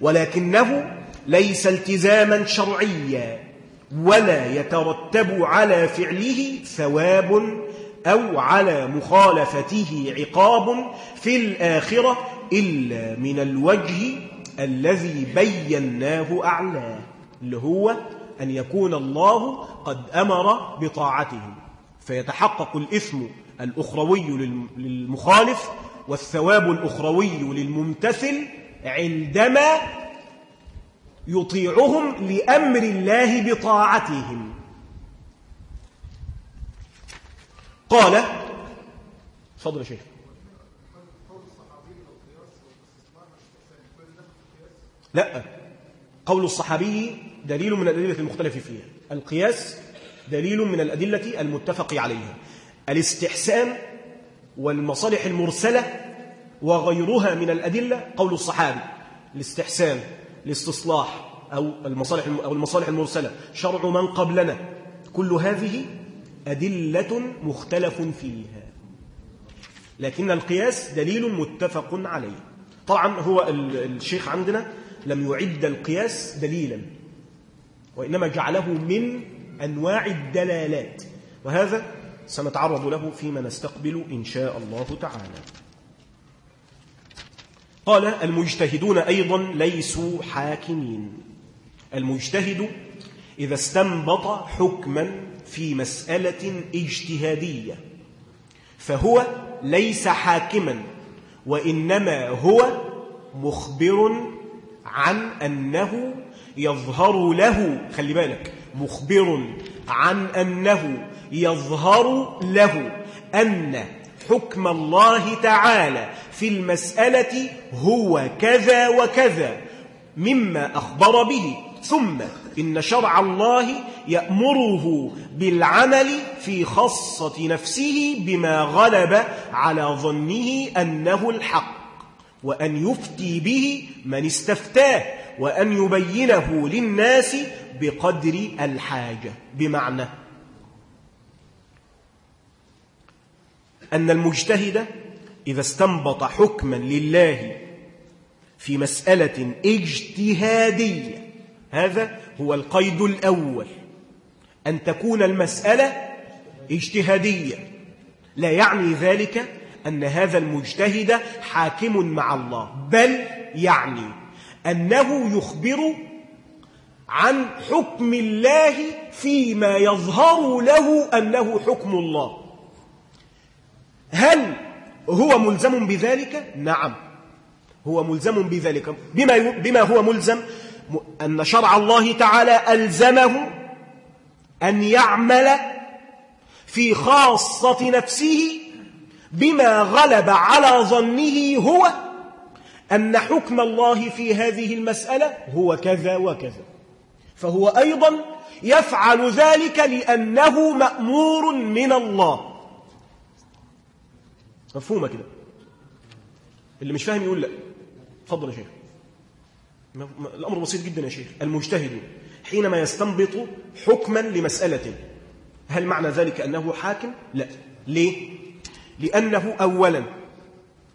ولكنه ليس التزاما شرعيا. ولا يترتب على فعله ثواب أو على مخالفته عقاب في الآخرة إلا من الوجه الذي بيناه أعلاه اللي هو أن يكون الله قد أمر بطاعته. فيتحقق الإثم الأخروي للمخالف والثواب الأخروي للممتثل عندما يطيعهم لأمر الله بطاعتهم. قال فضل شيخ. لا قول الصحابي دليل من الأدلة المختلف فيها القياس دليل من الأدلة المتفق عليها. الاستحسان والمصالح المرسلة وغيرها من الأدلة قول الصحابي. الاستحسان الاستصلاح أو المصالح أو المصالح المرسلة. شرع من قبلنا. كل هذه أدلة مختلف فيها. لكن القياس دليل متفق عليه. طبعا هو الشيخ عندنا لم يعد القياس دليلا. وإنما جعله من أنواع الدلالات. وهذا سنتعرض له فيما نستقبل إن شاء الله تعالى. قال المجتهدون أيضا ليسوا حاكمين. المجتهد إذا استنبط حكما في مسألة اجتهادية فهو ليس حاكما وإنما هو مخبر عن أنه يظهر له خلي بالك مخبر عن أنه يظهر له أن حكم الله تعالى في المسألة هو كذا وكذا مما أخبر به. ثم إن شرع الله يأمره بالعمل في خاصة نفسه بما غلب على ظنه أنه الحق وأن يفتي به من استفتاه وأن يبينه للناس بقدر الحاجة بمعنى أن المجتهد إذا استنبط حكما لله في مسألة اجتهادية هذا هو القيد الأول أن تكون المسألة اجتهادية. لا يعني ذلك أن هذا المجتهد حاكم مع الله بل يعني أنه يخبر عن حكم الله فيما يظهر له أنه حكم الله. هل هو ملزم بذلك؟ نعم. هو ملزم بذلك. بما, بما هو ملزم أن شرع الله تعالى ألزمه أن يعمل في خاصة نفسه بما غلب على ظنه هو أن حكم الله في هذه المسألة هو كذا وكذا. فهو أيضا يفعل ذلك لأنه مأمور من الله. مفهومة كده. اللي مش فاهم يقول لا. تفضل يا شيخ. الأمر بسيط جدا يا شيخ. المجتهد حينما يستنبط حكما لمسألة. هل معنى ذلك أنه حاكم؟ لا. ليه؟ لأنه أولا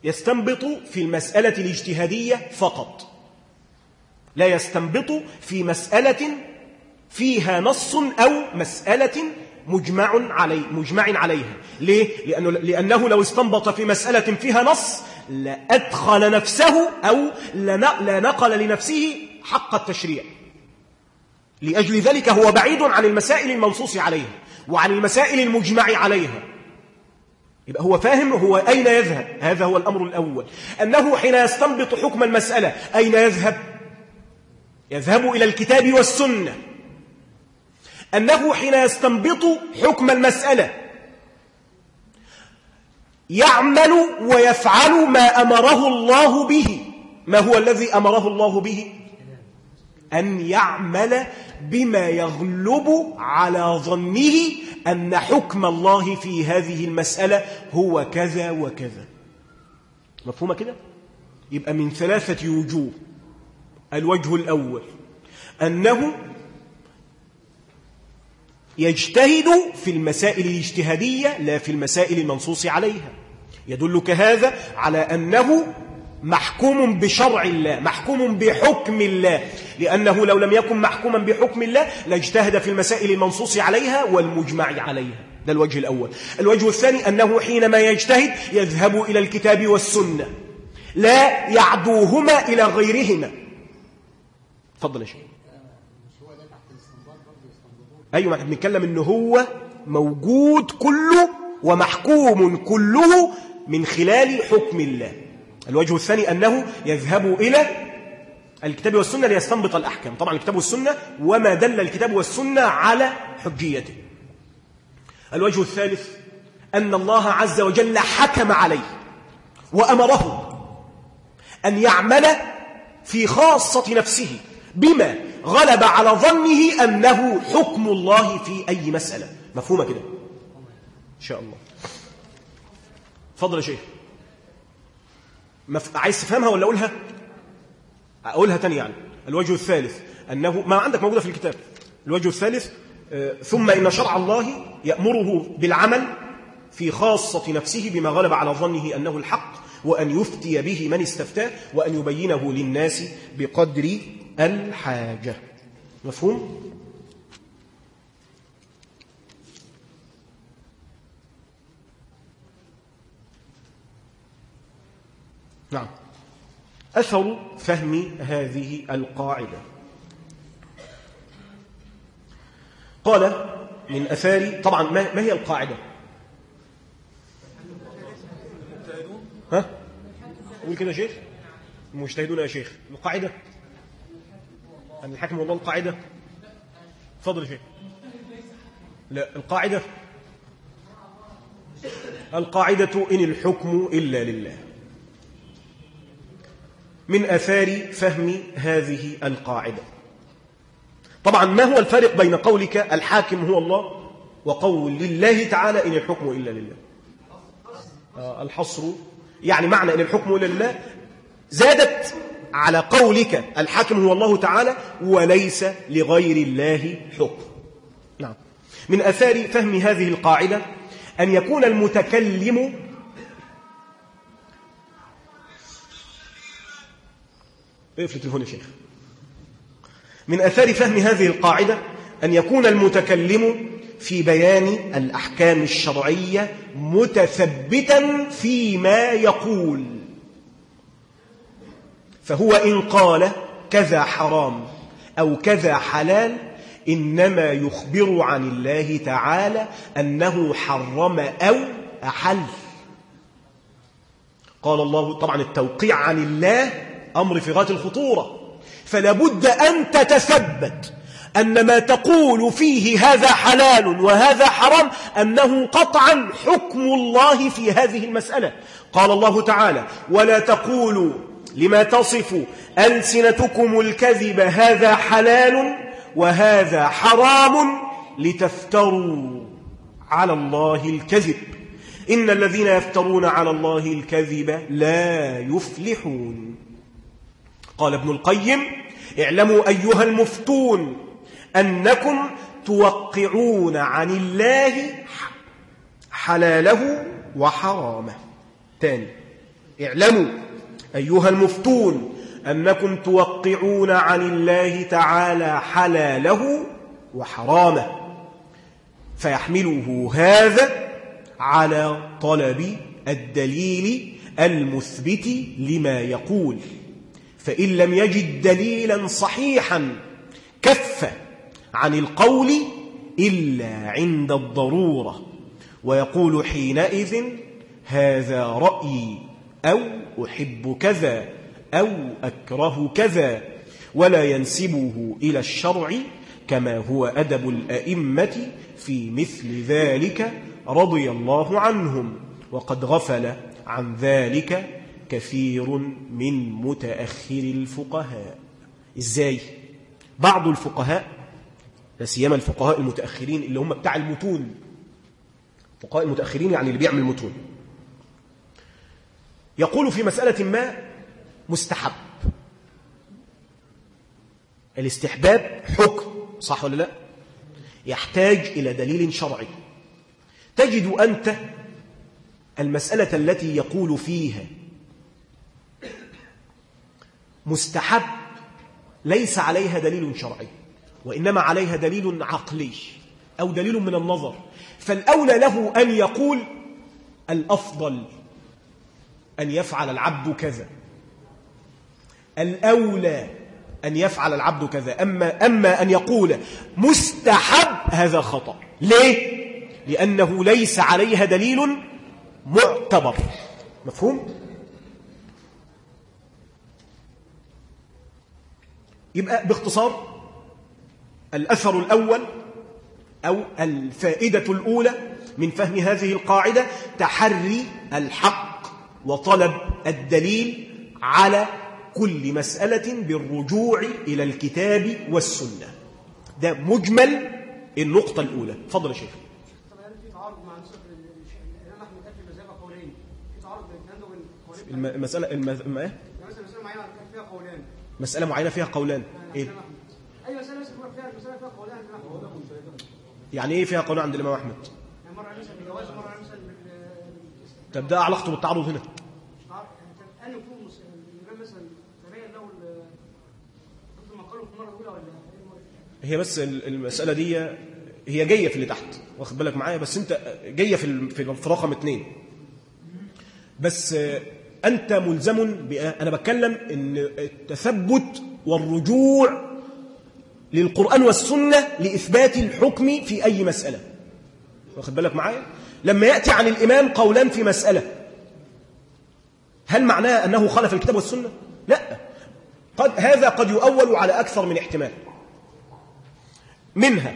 يستنبط في المسألة الاجتهادية فقط. لا يستنبط في مسألة فيها نص أو مسألة مجمع, علي مجمع عليها. ليه؟ لأنه, لأنه لو استنبط في مسألة فيها نص لأدخل نفسه أو لنقل لنفسه حق التشريع. لأجل ذلك هو بعيد عن المسائل المنصوص عليها وعن المسائل المجمع عليها. يبقى هو فاهم هو أين يذهب. هذا هو الأمر الأول. أنه حين يستنبط حكم المسألة أين يذهب؟ يذهب إلى الكتاب والسنة. أنه حين يستنبط حكم المسألة يعمل ويفعل ما أمره الله به. ما هو الذي أمره الله به؟ أن يعمل بما يغلب على ظنه أن حكم الله في هذه المسألة هو كذا وكذا. مفهومة كده؟ يبقى من ثلاثة وجوه. الوجه الأول أنه يجتهد في المسائل الاجتهادية لا في المسائل المنصوص عليها. يدلك هذا على أنه محكوم بشرع الله محكوم بحكم الله. لأنه لو لم يكن محكوما بحكم الله لاجتهد في المسائل المنصوص عليها والمجمع عليها. ده الوجه الأول. الوجه الثاني أنه حينما يجتهد يذهب إلى الكتاب والسنة. لا يعدوهما إلى غيرهما. فضل يا شيخ. أيوة ما إحنا بنتكلم إن هو موجود كله ومحكوم كله من خلال حكم الله. الوجه الثاني أنه يذهب إلى الكتاب والسنة ليستنبط الأحكام. طبعا الكتاب والسنة وما دل الكتاب والسنة على حجيته. الوجه الثالث أن الله عز وجل حكم عليه وأمره أن يعمل في خاصة نفسه بما غلب على ظنه أنه حكم الله في أي مسألة. مفهومة كده؟ إن شاء الله. فضل يا شيخ. مف... عايز تفهمها ولا أقولها؟ أقولها تاني يعني. الوجه الثالث أنه ما عندك موجودة في الكتاب. الوجه الثالث آه، ثم إن شرع الله يأمره بالعمل في خاصة نفسه بما غلب على ظنه أنه الحق وأن يفتي به من استفتاه وأن يبينه للناس بقدر الحاجة. مفهوم؟ نعم. أثر فهم هذه القاعدة. قال من أثار طبعا ما, هي القاعدة؟ ها؟ قول كده شيخ؟ المجتهدون يا شيخ. القاعدة؟ أن الحاكم والله القاعدة. فضل شيخ. لا القاعدة. القاعدة إن الحكم إلا لله. من أثار فهم هذه القاعدة. طبعا ما هو الفرق بين قولك الحاكم هو الله وقول لله تعالى إن الحكم إلا لله؟ آه الحصر. يعني معنى إن الحكم إلا لله زادت على قولك. الحاكم هو الله تعالى وليس لغير الله حكم. نعم. من أثار فهم هذه القاعدة أن يكون المتكلم اقفل التليفون يا شيخ. من أثار فهم هذه القاعدة أن يكون المتكلم في بيان الأحكام الشرعية متثبتا فيما يقول. فهو إن قال كذا حرام أو كذا حلال إنما يخبر عن الله تعالى أنه حرم أو أحل. قال الله طبعا التوقيع عن الله أمر في غاية الخطورة. فلا بد أن تتثبت أن ما تقول فيه هذا حلال وهذا حرام أنه قطعا حكم الله في هذه المسألة. قال الله تعالى ولا تقولوا لما تصف ألسنتكم الكذب هذا حلال وهذا حرام لتفتروا على الله الكذب. إن الذين يفترون على الله الكذب لا يفلحون. قال ابن القيم اعلموا أيها المفتون أنكم توقعون عن الله حلاله وحرامه. تاني اعلموا أيها المفتون أنكم توقعون عن الله تعالى حلاله وحرامه فيحمله هذا على طلب الدليل المثبت لما يقول فإن لم يجد دليلا صحيحا كف عن القول إلا عند الضرورة ويقول حينئذ هذا رأيي أو أحب كذا أو أكره كذا ولا ينسبه إلى الشرع كما هو أدب الأئمة في مثل ذلك رضي الله عنهم وقد غفل عن ذلك كثير من متأخر الفقهاء. إزاي؟ بعض الفقهاء لا سيما الفقهاء المتأخرين اللي هم بتاع المتون. فقهاء المتأخرين يعني اللي بيعمل المتون يقول في مسألة ما مستحب. الاستحباب حكم صح ولا لا؟ يحتاج إلى دليل شرعي. تجد أنت المسألة التي يقول فيها مستحب ليس عليها دليل شرعي وإنما عليها دليل عقلي أو دليل من النظر. فالأولى له أن يقول الأفضل. أن يفعل العبد كذا الأولى أن يفعل العبد كذا أما, أما أن يقول مستحب هذا خطأ ليه؟ لأنه ليس عليها دليل معتبر مفهوم؟ يبقى باختصار الأثر الأول أو الفائدة الأولى من فهم هذه القاعدة تحري الحق وطلب الدليل على كل مسألة بالرجوع إلى الكتاب والسنة. ده مجمل النقطة الأولى. فضل يا شيخ. المسألة المسألة إيه؟ مسألة معينة فيها قولان. إيه؟ أي مسألة فيها مسألة فيها قولان. يعني إيه فيها قولان عند الإمام أحمد؟ يعني مرة طب ده علاقته بالتعرض هنا. أن يكون الإمام مثلا تبين في المرة الأولى ولا هي بس المسألة دي هي جاية في اللي تحت واخد بالك معايا؟ بس أنت جاية في في رقم اثنين بس أنت ملزم أنا بتكلم أن التثبت والرجوع للقرآن والسنة لإثبات الحكم في أي مسألة. واخد بالك معايا؟ لما يأتي عن الإمام قولان في مسألة هل معناه أنه خالف الكتاب والسنة؟ لا. قد هذا قد يؤول على أكثر من احتمال. منها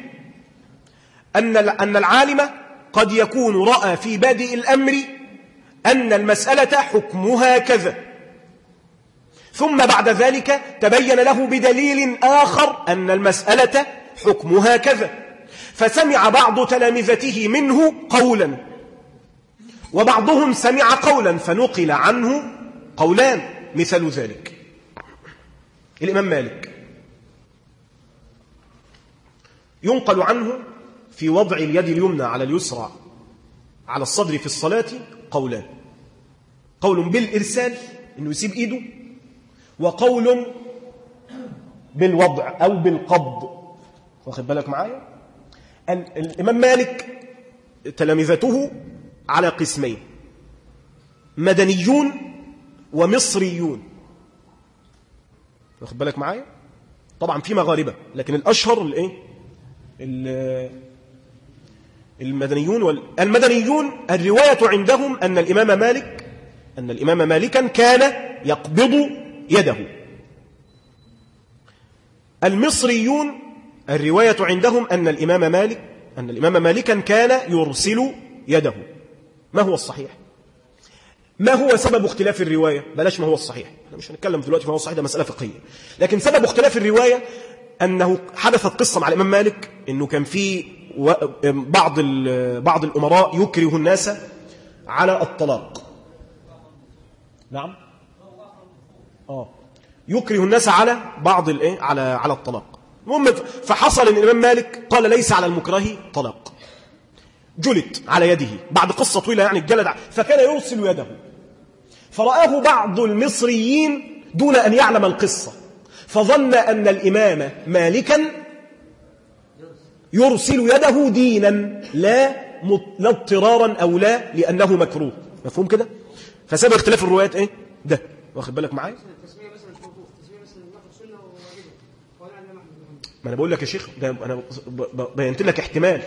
أن أن العالم قد يكون رأى في بادئ الأمر أن المسألة حكمها كذا. ثم بعد ذلك تبين له بدليل آخر أن المسألة حكمها كذا. فسمع بعض تلامذته منه قولا. وبعضهم سمع قولا فنقل عنه قولان مثل ذلك. الإمام مالك. ينقل عنه في وضع اليد اليمنى على اليسرى على الصدر في الصلاة قولان. قول بالإرسال إنه يسيب إيده. وقول بالوضع أو بالقبض. واخد بالك معايا؟ الإمام مالك تلامذته على قسمين مدنيون ومصريون. واخد بالك معايا؟ طبعا في مغاربة لكن الأشهر الايه المدنيون وال... المدنيون الرواية عندهم أن الإمام مالك أن الإمام مالكا كان يقبض يده. المصريون الرواية عندهم أن الإمام مالك أن الإمام مالكا كان يرسل يده. ما هو الصحيح؟ ما هو سبب اختلاف الرواية؟ بلاش ما هو الصحيح. إحنا مش هنتكلم دلوقتي ما هو الصحيح ده مسألة فقهية. لكن سبب اختلاف الرواية أنه حدثت قصة مع الإمام مالك أنه كان في بعض بعض الأمراء يكره الناس على الطلاق. نعم. آه. يكره الناس على بعض الايه على على الطلاق. المهم فحصل إن الإمام مالك قال ليس على المكره طلاق. جلد على يده. بعد قصة طويلة يعني الجلد فكان يرسل يده. فرآه بعض المصريين دون أن يعلم القصة. فظن أن الإمام مالكا يرسل يده دينا لا لا اضطرارا أو لا لأنه مكروه. مفهوم كده؟ فسبب اختلاف الروايات إيه؟ ده. واخد بالك معايا؟ ما أنا بقول لك يا شيخ ده أنا بينت لك احتمال.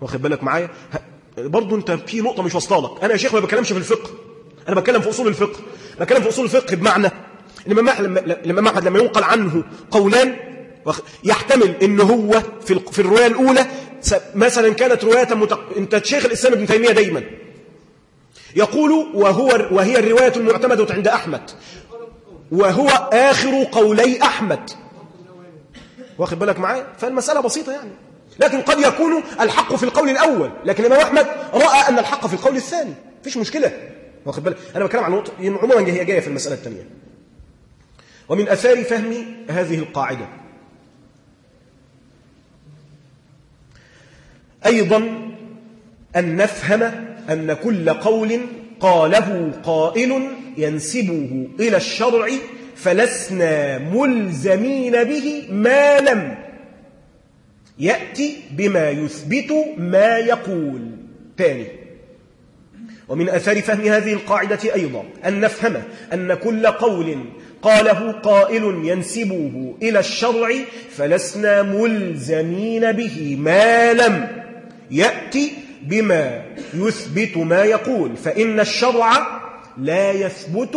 واخد بالك معايا؟ برضه أنت في نقطة مش واصلة لك. أنا يا شيخ ما بتكلمش في الفقه. أنا بتكلم في أصول الفقه. بتكلم في أصول الفقه بمعنى الإمام أحمد لما أحمد لما ينقل عنه قولان يحتمل إن هو في في الرواية الأولى مثلا كانت رواية متق... أنت شيخ الإسلام ابن تيمية دايما. يقول وهو وهي الرواية المعتمدة عند أحمد. وهو آخر قولي أحمد. واخد بالك معايا؟ فالمسألة بسيطة يعني. لكن قد يكون الحق في القول الأول. لكن الإمام أحمد رأى أن الحق في القول الثاني. مفيش مشكلة. واخد بالك؟ أنا بتكلم عن نقطه عموما هي جاية في المسألة الثانية ومن أثار فهم هذه القاعدة. أيضا أن نفهم أن كل قول قاله قائل ينسبه إلى الشرع فلسنا ملزمين به ما لم يأتي بما يثبت ما يقول. ثاني ومن أثر فهم هذه القاعدة أيضا أن نفهم أن كل قول قاله قائل ينسبه إلى الشرع فلسنا ملزمين به ما لم يأتي بما يثبت ما يقول. فإن الشرع لا يثبت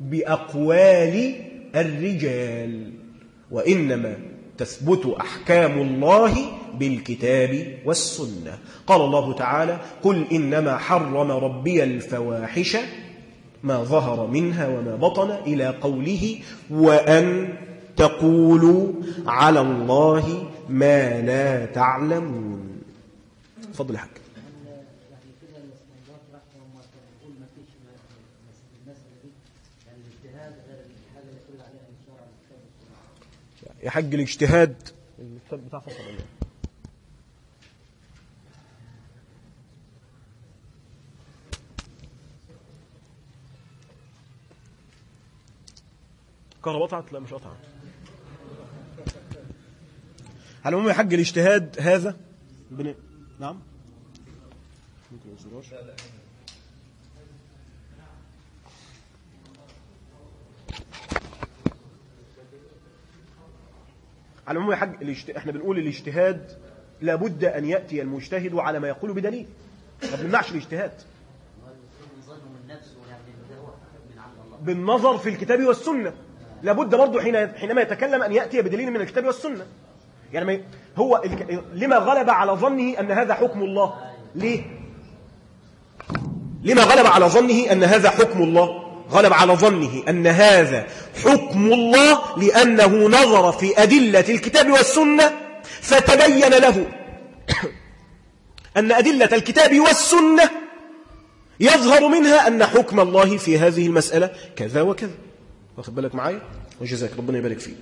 بأقوال الرجال وإنما تثبت أحكام الله بالكتاب والسنة. قال الله تعالى قل إنما حرم ربي الفواحش ما ظهر منها وما بطن إلى قوله وأن تقولوا على الله ما لا تعلمون فضل حق يا حق الاجتهاد. الكتاب بتاع فصل الله كهرباء قطعت لا مش قطعت. على العموم يا حق الاجتهاد هذا؟ بن... نعم. ممكن على العموم يا حاج. إحنا بنقول الاجتهاد لابد أن يأتي المجتهد على ما يقول بدليل. ما بنمنعش الاجتهاد. بالنظر في الكتاب والسنة. لابد برضه حين حينما يتكلم أن يأتي بدليل من الكتاب والسنة. يعني هو لما غلب على ظنه أن هذا حكم الله؟ ليه؟ لما غلب على ظنه أن هذا حكم الله؟ غلب على ظنه أن هذا حكم الله لأنه نظر في أدلة الكتاب والسنة فتبين له أن أدلة الكتاب والسنة يظهر منها أن حكم الله في هذه المسألة كذا وكذا. واخد بالك معايا؟ وجزاك ربنا يبارك فيك.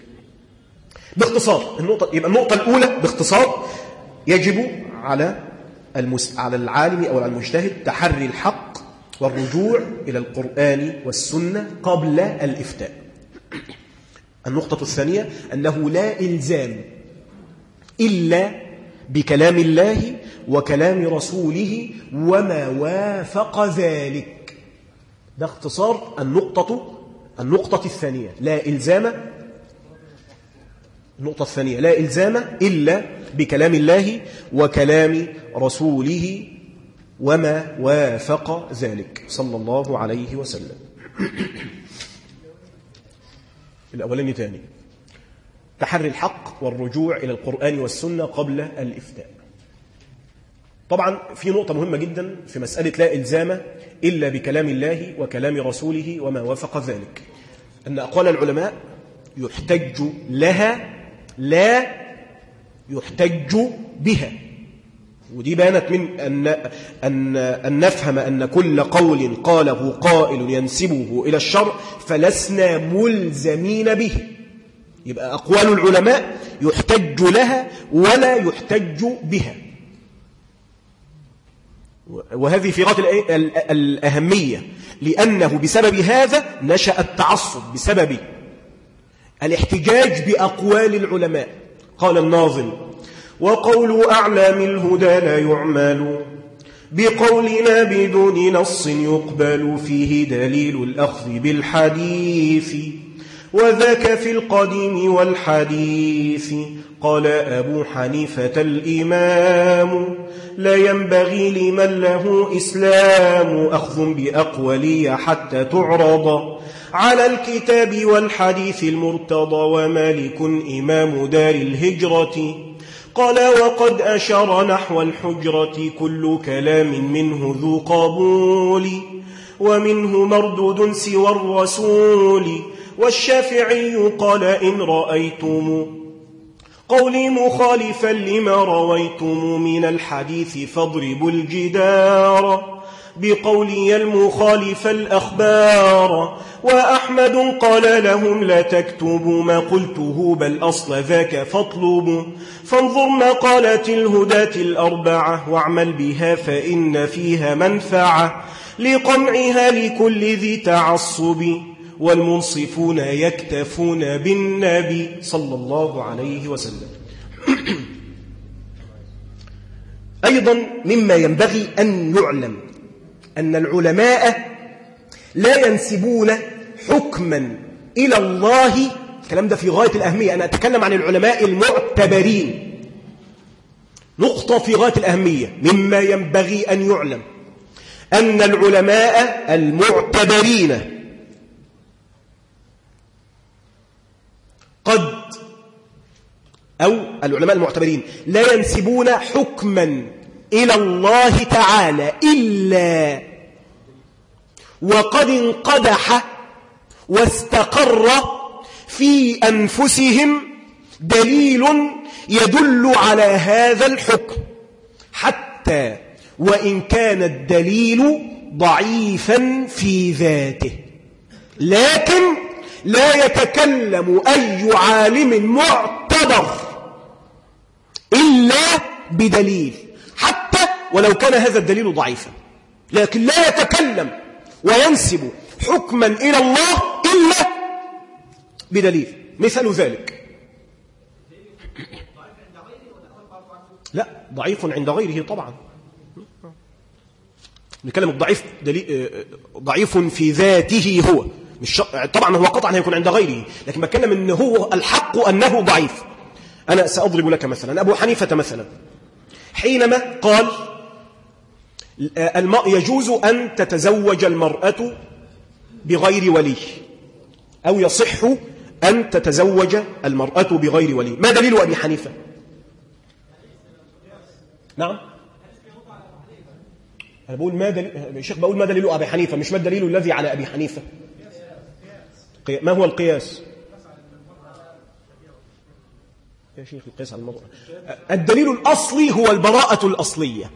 باختصار النقطة يبقى النقطة الأولى باختصار يجب على المس... على العالم أو على المجتهد تحري الحق والرجوع إلى القرآن والسنة قبل الإفتاء. النقطة الثانية أنه لا إلزام إلا بكلام الله وكلام رسوله وما وافق ذلك. ده اختصار النقطة النقطة الثانية. لا إلزام النقطة الثانية. لا إلزام إلا بكلام الله وكلام رسوله وما وافق ذلك. صلى الله عليه وسلم. الأولاني تاني. تحري الحق والرجوع إلى القرآن والسنة قبل الإفتاء. طبعا في نقطة مهمة جدا في مسألة لا إلزام إلا بكلام الله وكلام رسوله وما وافق ذلك. أن أقوال العلماء يحتج لها لا يحتج بها. ودي بانت من أن, أن, أن نفهم أن كل قول قاله قائل ينسبه إلى الشرع فلسنا ملزمين به. يبقى أقوال العلماء يحتج لها ولا يحتج بها. وهذه في غاية الأهمية لأنه بسبب هذا نشأ التعصب بسبب الاحتجاج بأقوال العلماء. قال الناظم وقول أعلام الهدى لا يعمل. بقولنا بدون نص يقبل فيه دليل الأخذ بالحديث. وذاك في القديم والحديث. قال أبو حنيفة الإمام لا ينبغي لمن له إسلام أخذ بأقولي حتى تعرض. على الكتاب والحديث المرتضى ومالك إمام دار الهجرة. قال وقد أشار نحو الحجرة كل كلام منه ذو قبول ومنه مردود سوى الرسول والشافعي قال إن رأيتم قولي مخالفا لما رويتم من الحديث فاضربوا الجدار. بقولي المخالف الأخبار وأحمد قال لهم لا تكتبوا ما قلته بل أصل ذاك فاطلبوا فانظر ما قالت الهداة الأربعة واعمل بها فإن فيها منفعة لقمعها لكل ذي تعصب والمنصفون يكتفون بالنبي صلى الله عليه وسلم. أيضا مما ينبغي أن يعلم أن العلماء لا ينسبون حكما إلى الله. الكلام ده في غاية الأهمية. أنا أتكلم عن العلماء المعتبرين. نقطة في غاية الأهمية. مما ينبغي أن يعلم أن العلماء المعتبرين قد أو العلماء المعتبرين لا ينسبون حكما إلى الله تعالى إلا وقد انقدح واستقر في أنفسهم دليل يدل على هذا الحكم. حتى وإن كان الدليل ضعيفا في ذاته. لكن لا يتكلم أي عالم معتبر إلا بدليل. ولو كان هذا الدليل ضعيفا. لكن لا يتكلم وينسب حكما إلى الله إلا بدليل. مثل ذلك. لا ضعيف عند غيره طبعا. نتكلم الضعيف دليل ضعيف في ذاته هو. مش طبعا هو قطعا هيكون عند غيره. لكن بتكلم ان هو الحق أنه ضعيف. أنا سأضرب لك مثلا أبو حنيفة مثلا. حينما قال يجوز أن تتزوج المرأة بغير ولي أو يصح أن تتزوج المرأة بغير ولي. ما دليل أبي حنيفة؟ نعم. أنا بقول ما دليل الشيخ بقول ما دليل أبي حنيفة مش ما الدليل الذي على أبي حنيفة. ما هو القياس؟ يا شيخ القياس على المرأة الدليل الأصلي هو البراءة الأصلية.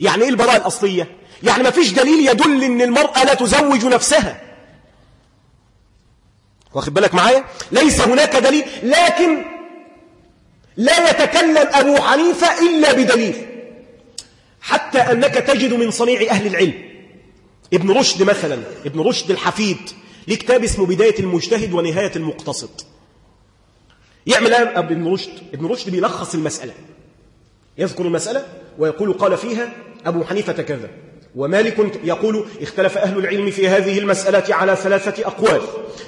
يعني إيه البراءة الأصلية؟ يعني ما فيش دليل يدل إن المرأة لا تزوج نفسها. واخد بالك معايا؟ ليس هناك دليل لكن لا يتكلم أبو حنيفة إلا بدليل. حتى أنك تجد من صنيع أهل العلم ابن رشد مثلا ابن رشد الحفيد ليه كتاب اسمه بداية المجتهد ونهاية المقتصد. يعمل ابن رشد ابن رشد بيلخص المسألة. يذكر المسألة؟ ويقول قال فيها أبو حنيفة كذا. ومالك يقول اختلف أهل العلم في هذه المسألة على ثلاثة أقوال.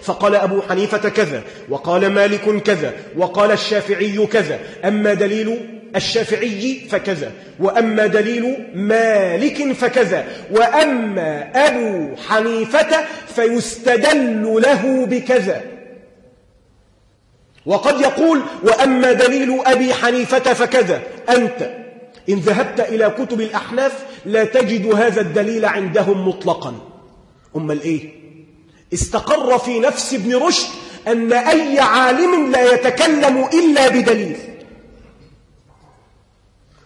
فقال أبو حنيفة كذا وقال مالك كذا وقال الشافعي كذا. أما دليل الشافعي فكذا وأما دليل مالك فكذا. وأما أبو حنيفة فيستدل له بكذا. وقد يقول وأما دليل أبي حنيفة فكذا. أنت. إن ذهبت إلى كتب الأحناف لا تجد هذا الدليل عندهم مطلقا. أما الإيه استقر في نفس ابن رشد أن أي عالم لا يتكلم إلا بدليل.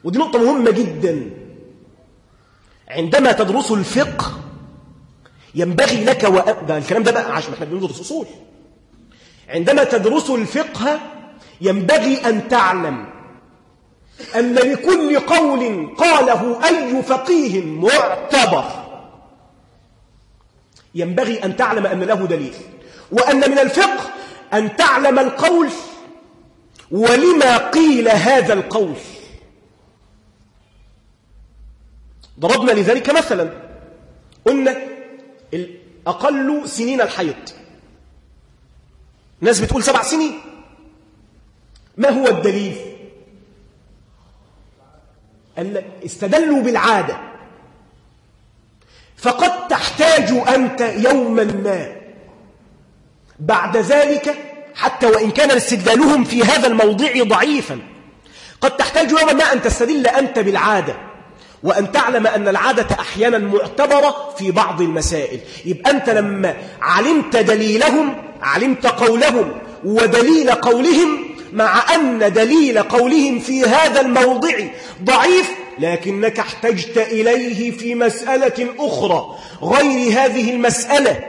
ودي نقطة مهمة جدا. عندما تدرس الفقه ينبغي لك و... ده الكلام ده بقى عشان إحنا بندرس أصول. عندما تدرس الفقه ينبغي أن تعلم أن لكل قول قاله أي فقيه معتبر. ينبغي أن تعلم أن له دليل وأن من الفقه أن تعلم القول ولما قيل هذا القول. ضربنا لذلك مثلا قلنا أقل سنين الحيض. ناس بتقول سبع سنين. ما هو الدليل؟ استدلوا بالعادة. فقد تحتاج أنت يوما ما بعد ذلك حتى وإن كان استدلالهم في هذا الموضوع ضعيفا. قد تحتاج يوما ما أن تستدل أنت بالعادة. وأن تعلم أن العادة أحيانا معتبرة في بعض المسائل. يبقى أنت لما علمت دليلهم علمت قولهم ودليل قولهم مع أن دليل قولهم في هذا الموضع ضعيف لكنك احتجت إليه في مسألة أخرى غير هذه المسألة.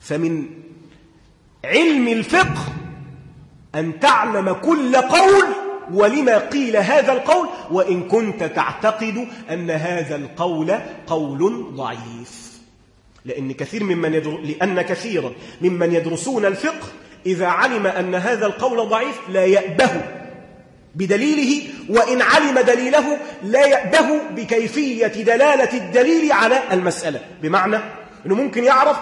فمن علم الفقه أن تعلم كل قول ولما قيل هذا القول؟ وإن كنت تعتقد أن هذا القول قول ضعيف. لأن كثير ممن يدر... لأن كثيرا ممن يدرسون الفقه إذا علم أن هذا القول ضعيف لا يأبه بدليله وإن علم دليله لا يأبه بكيفية دلالة الدليل على المسألة. بمعنى أنه ممكن يعرف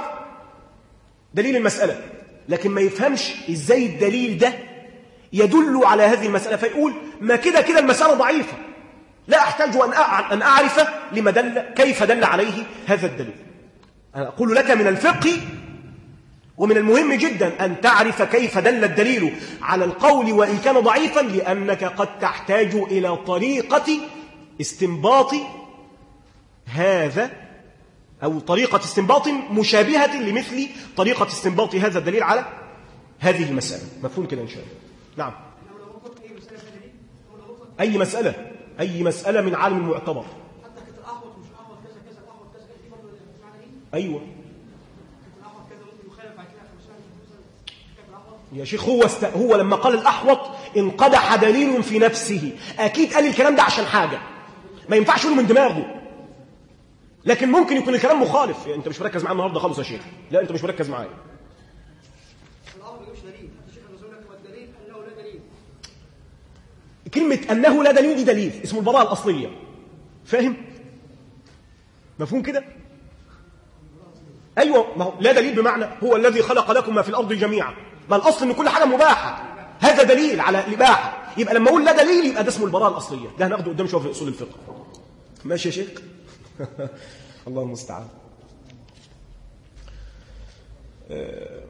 دليل المسألة لكن ما يفهمش إزاي الدليل ده يدل على هذه المسألة. فيقول ما كده كده المسألة ضعيفة لا أحتاج أن أعرف لما دل كيف دل عليه هذا الدليل. أنا أقول لك من الفقه ومن المهم جدا أن تعرف كيف دل الدليل على القول وإن كان ضعيفا لأنك قد تحتاج إلى طريقة استنباط هذا أو طريقة استنباط مشابهة لمثل طريقة استنباط هذا الدليل على هذه المسألة. مفهوم كده إن شاء الله. نعم. أي مسألة؟ أي مسألة من عالم المعتبر؟ أيوة. يا شيخ هو است... هو لما قال الأحوط انقدح دليل في نفسه. أكيد قال الكلام ده عشان حاجة. ما ينفعش يقوله من دماغه. لكن ممكن يكون الكلام مخالف. يعني أنت مش مركز معايا النهاردة خالص يا شيخ. لا أنت مش مركز معايا. كلمة أنه لا دليل دي دليل. اسمه البراءة الأصلية. فاهم؟ مفهوم كده؟ أيوة. ما هو لا دليل بمعنى هو الذي خلق لكم ما في الأرض جميعا. ما الأصل أن كل حاجة مباحة. هذا دليل على الإباحة. يبقى لما أقول لا دليل يبقى ده اسمه البراءة الأصلية. ده هناخده قدام شوية في أصول الفقه. ماشي يا شيخ؟ الله المستعان. آه،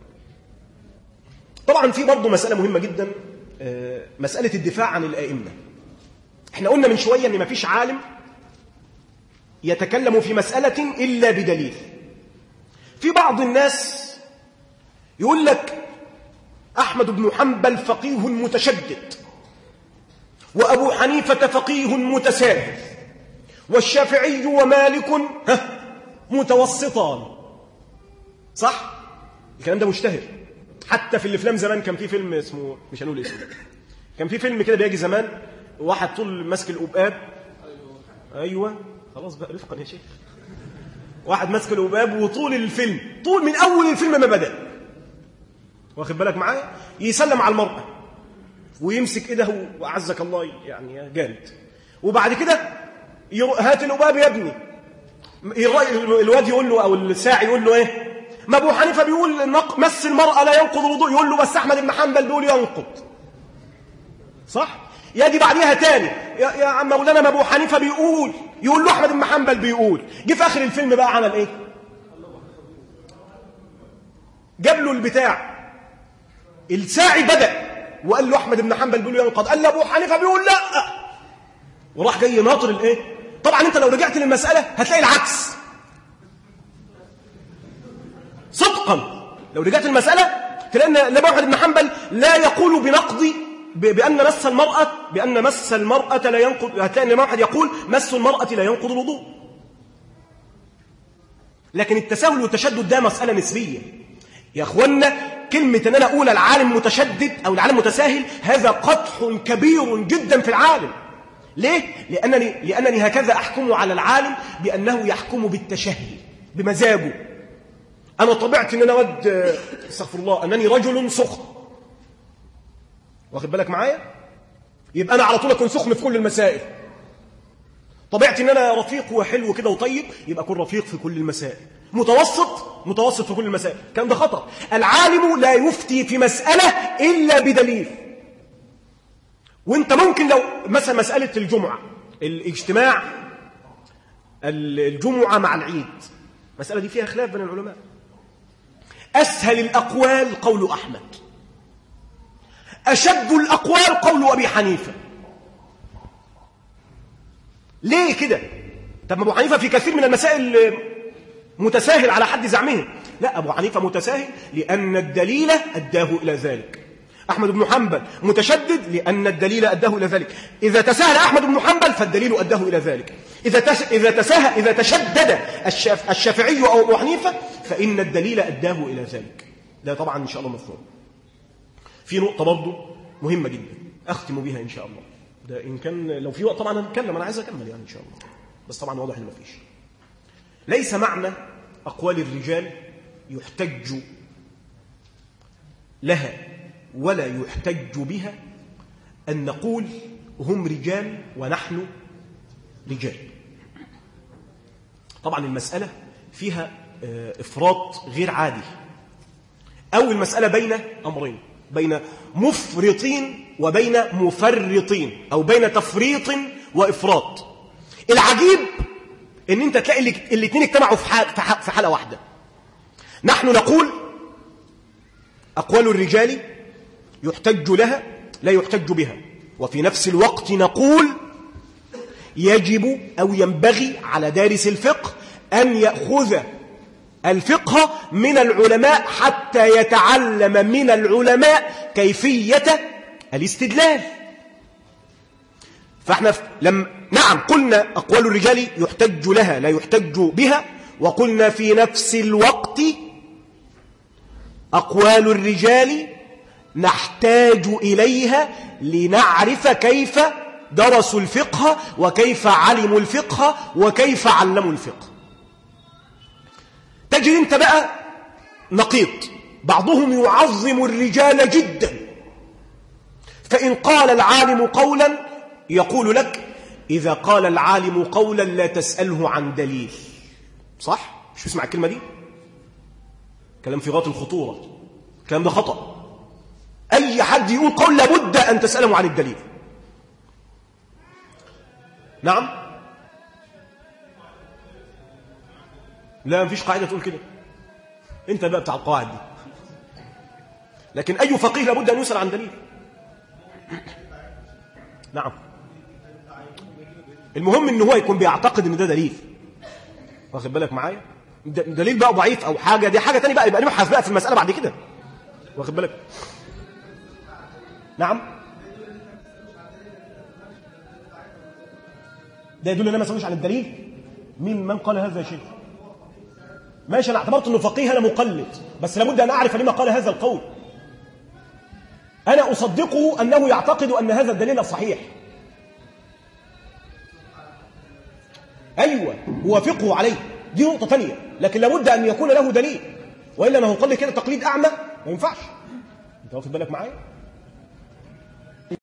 طبعا في برضه مسألة مهمة جدا آه، مسألة الدفاع عن الآئمة. إحنا قلنا من شوية إن مفيش عالم يتكلم في مسألة إلا بدليل. في بعض الناس يقول لك أحمد بن حنبل فقيه متشدد وأبو حنيفة فقيه متساهل والشافعي ومالك متوسطان. صح؟ الكلام ده مشتهر. حتى في الأفلام زمان كان في فيلم اسمه مش هنقول اسمه كان في فيلم كده بيجي زمان واحد طول ماسك القباب. أيوه. خلاص بقى رفقا يا شيخ. واحد ماسك القباب وطول الفيلم طول من أول الفيلم ما بدأ. واخد بالك معايا؟ يسلم على المرأة ويمسك إيده وعزك الله يعني جامد. وبعد كده هات القباب يا ابني. الواد يقول له أو الساعي يقول له إيه؟ ما أبو حنيفة بيقول مس المرأة لا ينقض الوضوء يقول له بس أحمد بن حنبل بيقول ينقض. صح؟ يجي بعديها تاني. يا, يا عم مولانا ما أبو حنيفة بيقول يقول له أحمد بن حنبل بيقول. جه في آخر الفيلم بقى عمل إيه؟ جاب له البتاع. الساعي بدأ وقال له أحمد بن حنبل بيقول ينقض قال له أبو حنيفة بيقول لا. وراح جاي ناطر الإيه؟ طبعا أنت لو رجعت للمسألة هتلاقي العكس. صدقا. لو رجعت المسألة تلاقي أن الإمام أحمد بن حنبل لا يقول بنقض بأن مس المرأة بأن مس المرأة لا ينقض هتلاقي الإمام أحمد يقول مس المرأة لا ينقض الوضوء. لكن التساهل والتشدد ده مسألة نسبية. يا أخوانا كلمة أن أنا أقول العالم متشدد أو العالم متساهل هذا قطح كبير جدا في العالم. ليه؟ لأنني, لأنني هكذا أحكم على العالم بأنه يحكم بالتشهي بمزاجه. أنا طبيعتي أن أنا ود استغفر الله أنني رجل سخن واخد بالك معايا؟ يبقى أنا على طول أكون سخن في كل المسائل. طبيعتي أن أنا رفيق وحلو كده وطيب يبقى أكون رفيق في كل المسائل. متوسط متوسط في كل المسائل. كان ده خطأ. العالم لا يفتي في مسألة إلا بدليل. وأنت ممكن لو مثلا مسألة الجمعة الاجتماع الجمعة مع العيد. المسألة دي فيها خلاف بين العلماء. أسهل الأقوال قول أحمد. أشد الأقوال قول أبي حنيفة. ليه كده؟ طب أبو حنيفة في كثير من المسائل متساهل على حد زعمهم. لا أبو حنيفة متساهل لأن الدليل أداه إلى ذلك. أحمد بن حنبل متشدد لأن الدليل أداه إلى ذلك. إذا تساهل أحمد بن حنبل فالدليل أداه إلى ذلك. إذا إذا تساهل إذا تشدد الشاف الشافعي أو أبو حنيفة فإن الدليل أداه إلى ذلك. ده طبعا إن شاء الله مفهوم. في نقطة برضه مهمة جدا أختم بها إن شاء الله. ده إن كان لو في وقت طبعا هنتكلم. أنا عايز أكمل يعني إن شاء الله. بس طبعا واضح إن مفيش. ليس معنى أقوال الرجال يحتج لها ولا يحتج بها أن نقول هم رجال ونحن رجال. طبعا المسألة فيها إفراط غير عادي. أو المسألة بين أمرين بين مفرطين وبين مفرطين أو بين تفريط وإفراط. العجيب إن أنت تلاقي الاثنين اجتمعوا في حال في حالة واحدة. نحن نقول أقوال الرجال يحتج لها لا يحتج بها. وفي نفس الوقت نقول يجب أو ينبغي على دارس الفقه أن يأخذ الفقه من العلماء حتى يتعلم من العلماء كيفية الاستدلال. فاحنا لم نعم قلنا أقوال الرجال يحتج لها لا يحتج بها وقلنا في نفس الوقت أقوال الرجال نحتاج إليها لنعرف كيف درسوا الفقه وكيف علموا الفقه وكيف علموا الفقه. تجد أنت بقى نقيض. بعضهم يعظم الرجال جدا. فإن قال العالم قولا يقول لك إذا قال العالم قولا لا تسأله عن دليل. صح؟ مش اسمع الكلمة دي؟ كلام في غاية الخطورة. الكلام ده خطأ. أي حد يقول قول لابد أن تسأله عن الدليل. نعم؟ لا مفيش قاعدة تقول كده. انت بقى بتاع القواعد دي. لكن أي فقيه لابد أن يسأل عن دليل. نعم. المهم إن هو يكون بيعتقد إن ده دليل. واخد بالك معايا؟ دليل بقى ضعيف أو حاجة دي حاجة ثانية بقى يبقى نبحث بقى في المسألة بعد كده. واخد بالك؟ نعم؟ ده يدل إن أنا ما اسويش عن الدليل. مين من قال هذا شيخ ماشي أنا اعتبرت انه فقيه أنا مقلد بس لابد أن أعرف لما قال هذا القول. أنا أصدقه أنه يعتقد أن هذا الدليل صحيح. أيوة وافقه عليه. دي نقطة ثانية لكن لابد أن يكون له دليل. وإلا ما هو كده تقليد أعمى ما ينفعش. أنت واخد بالك معايا؟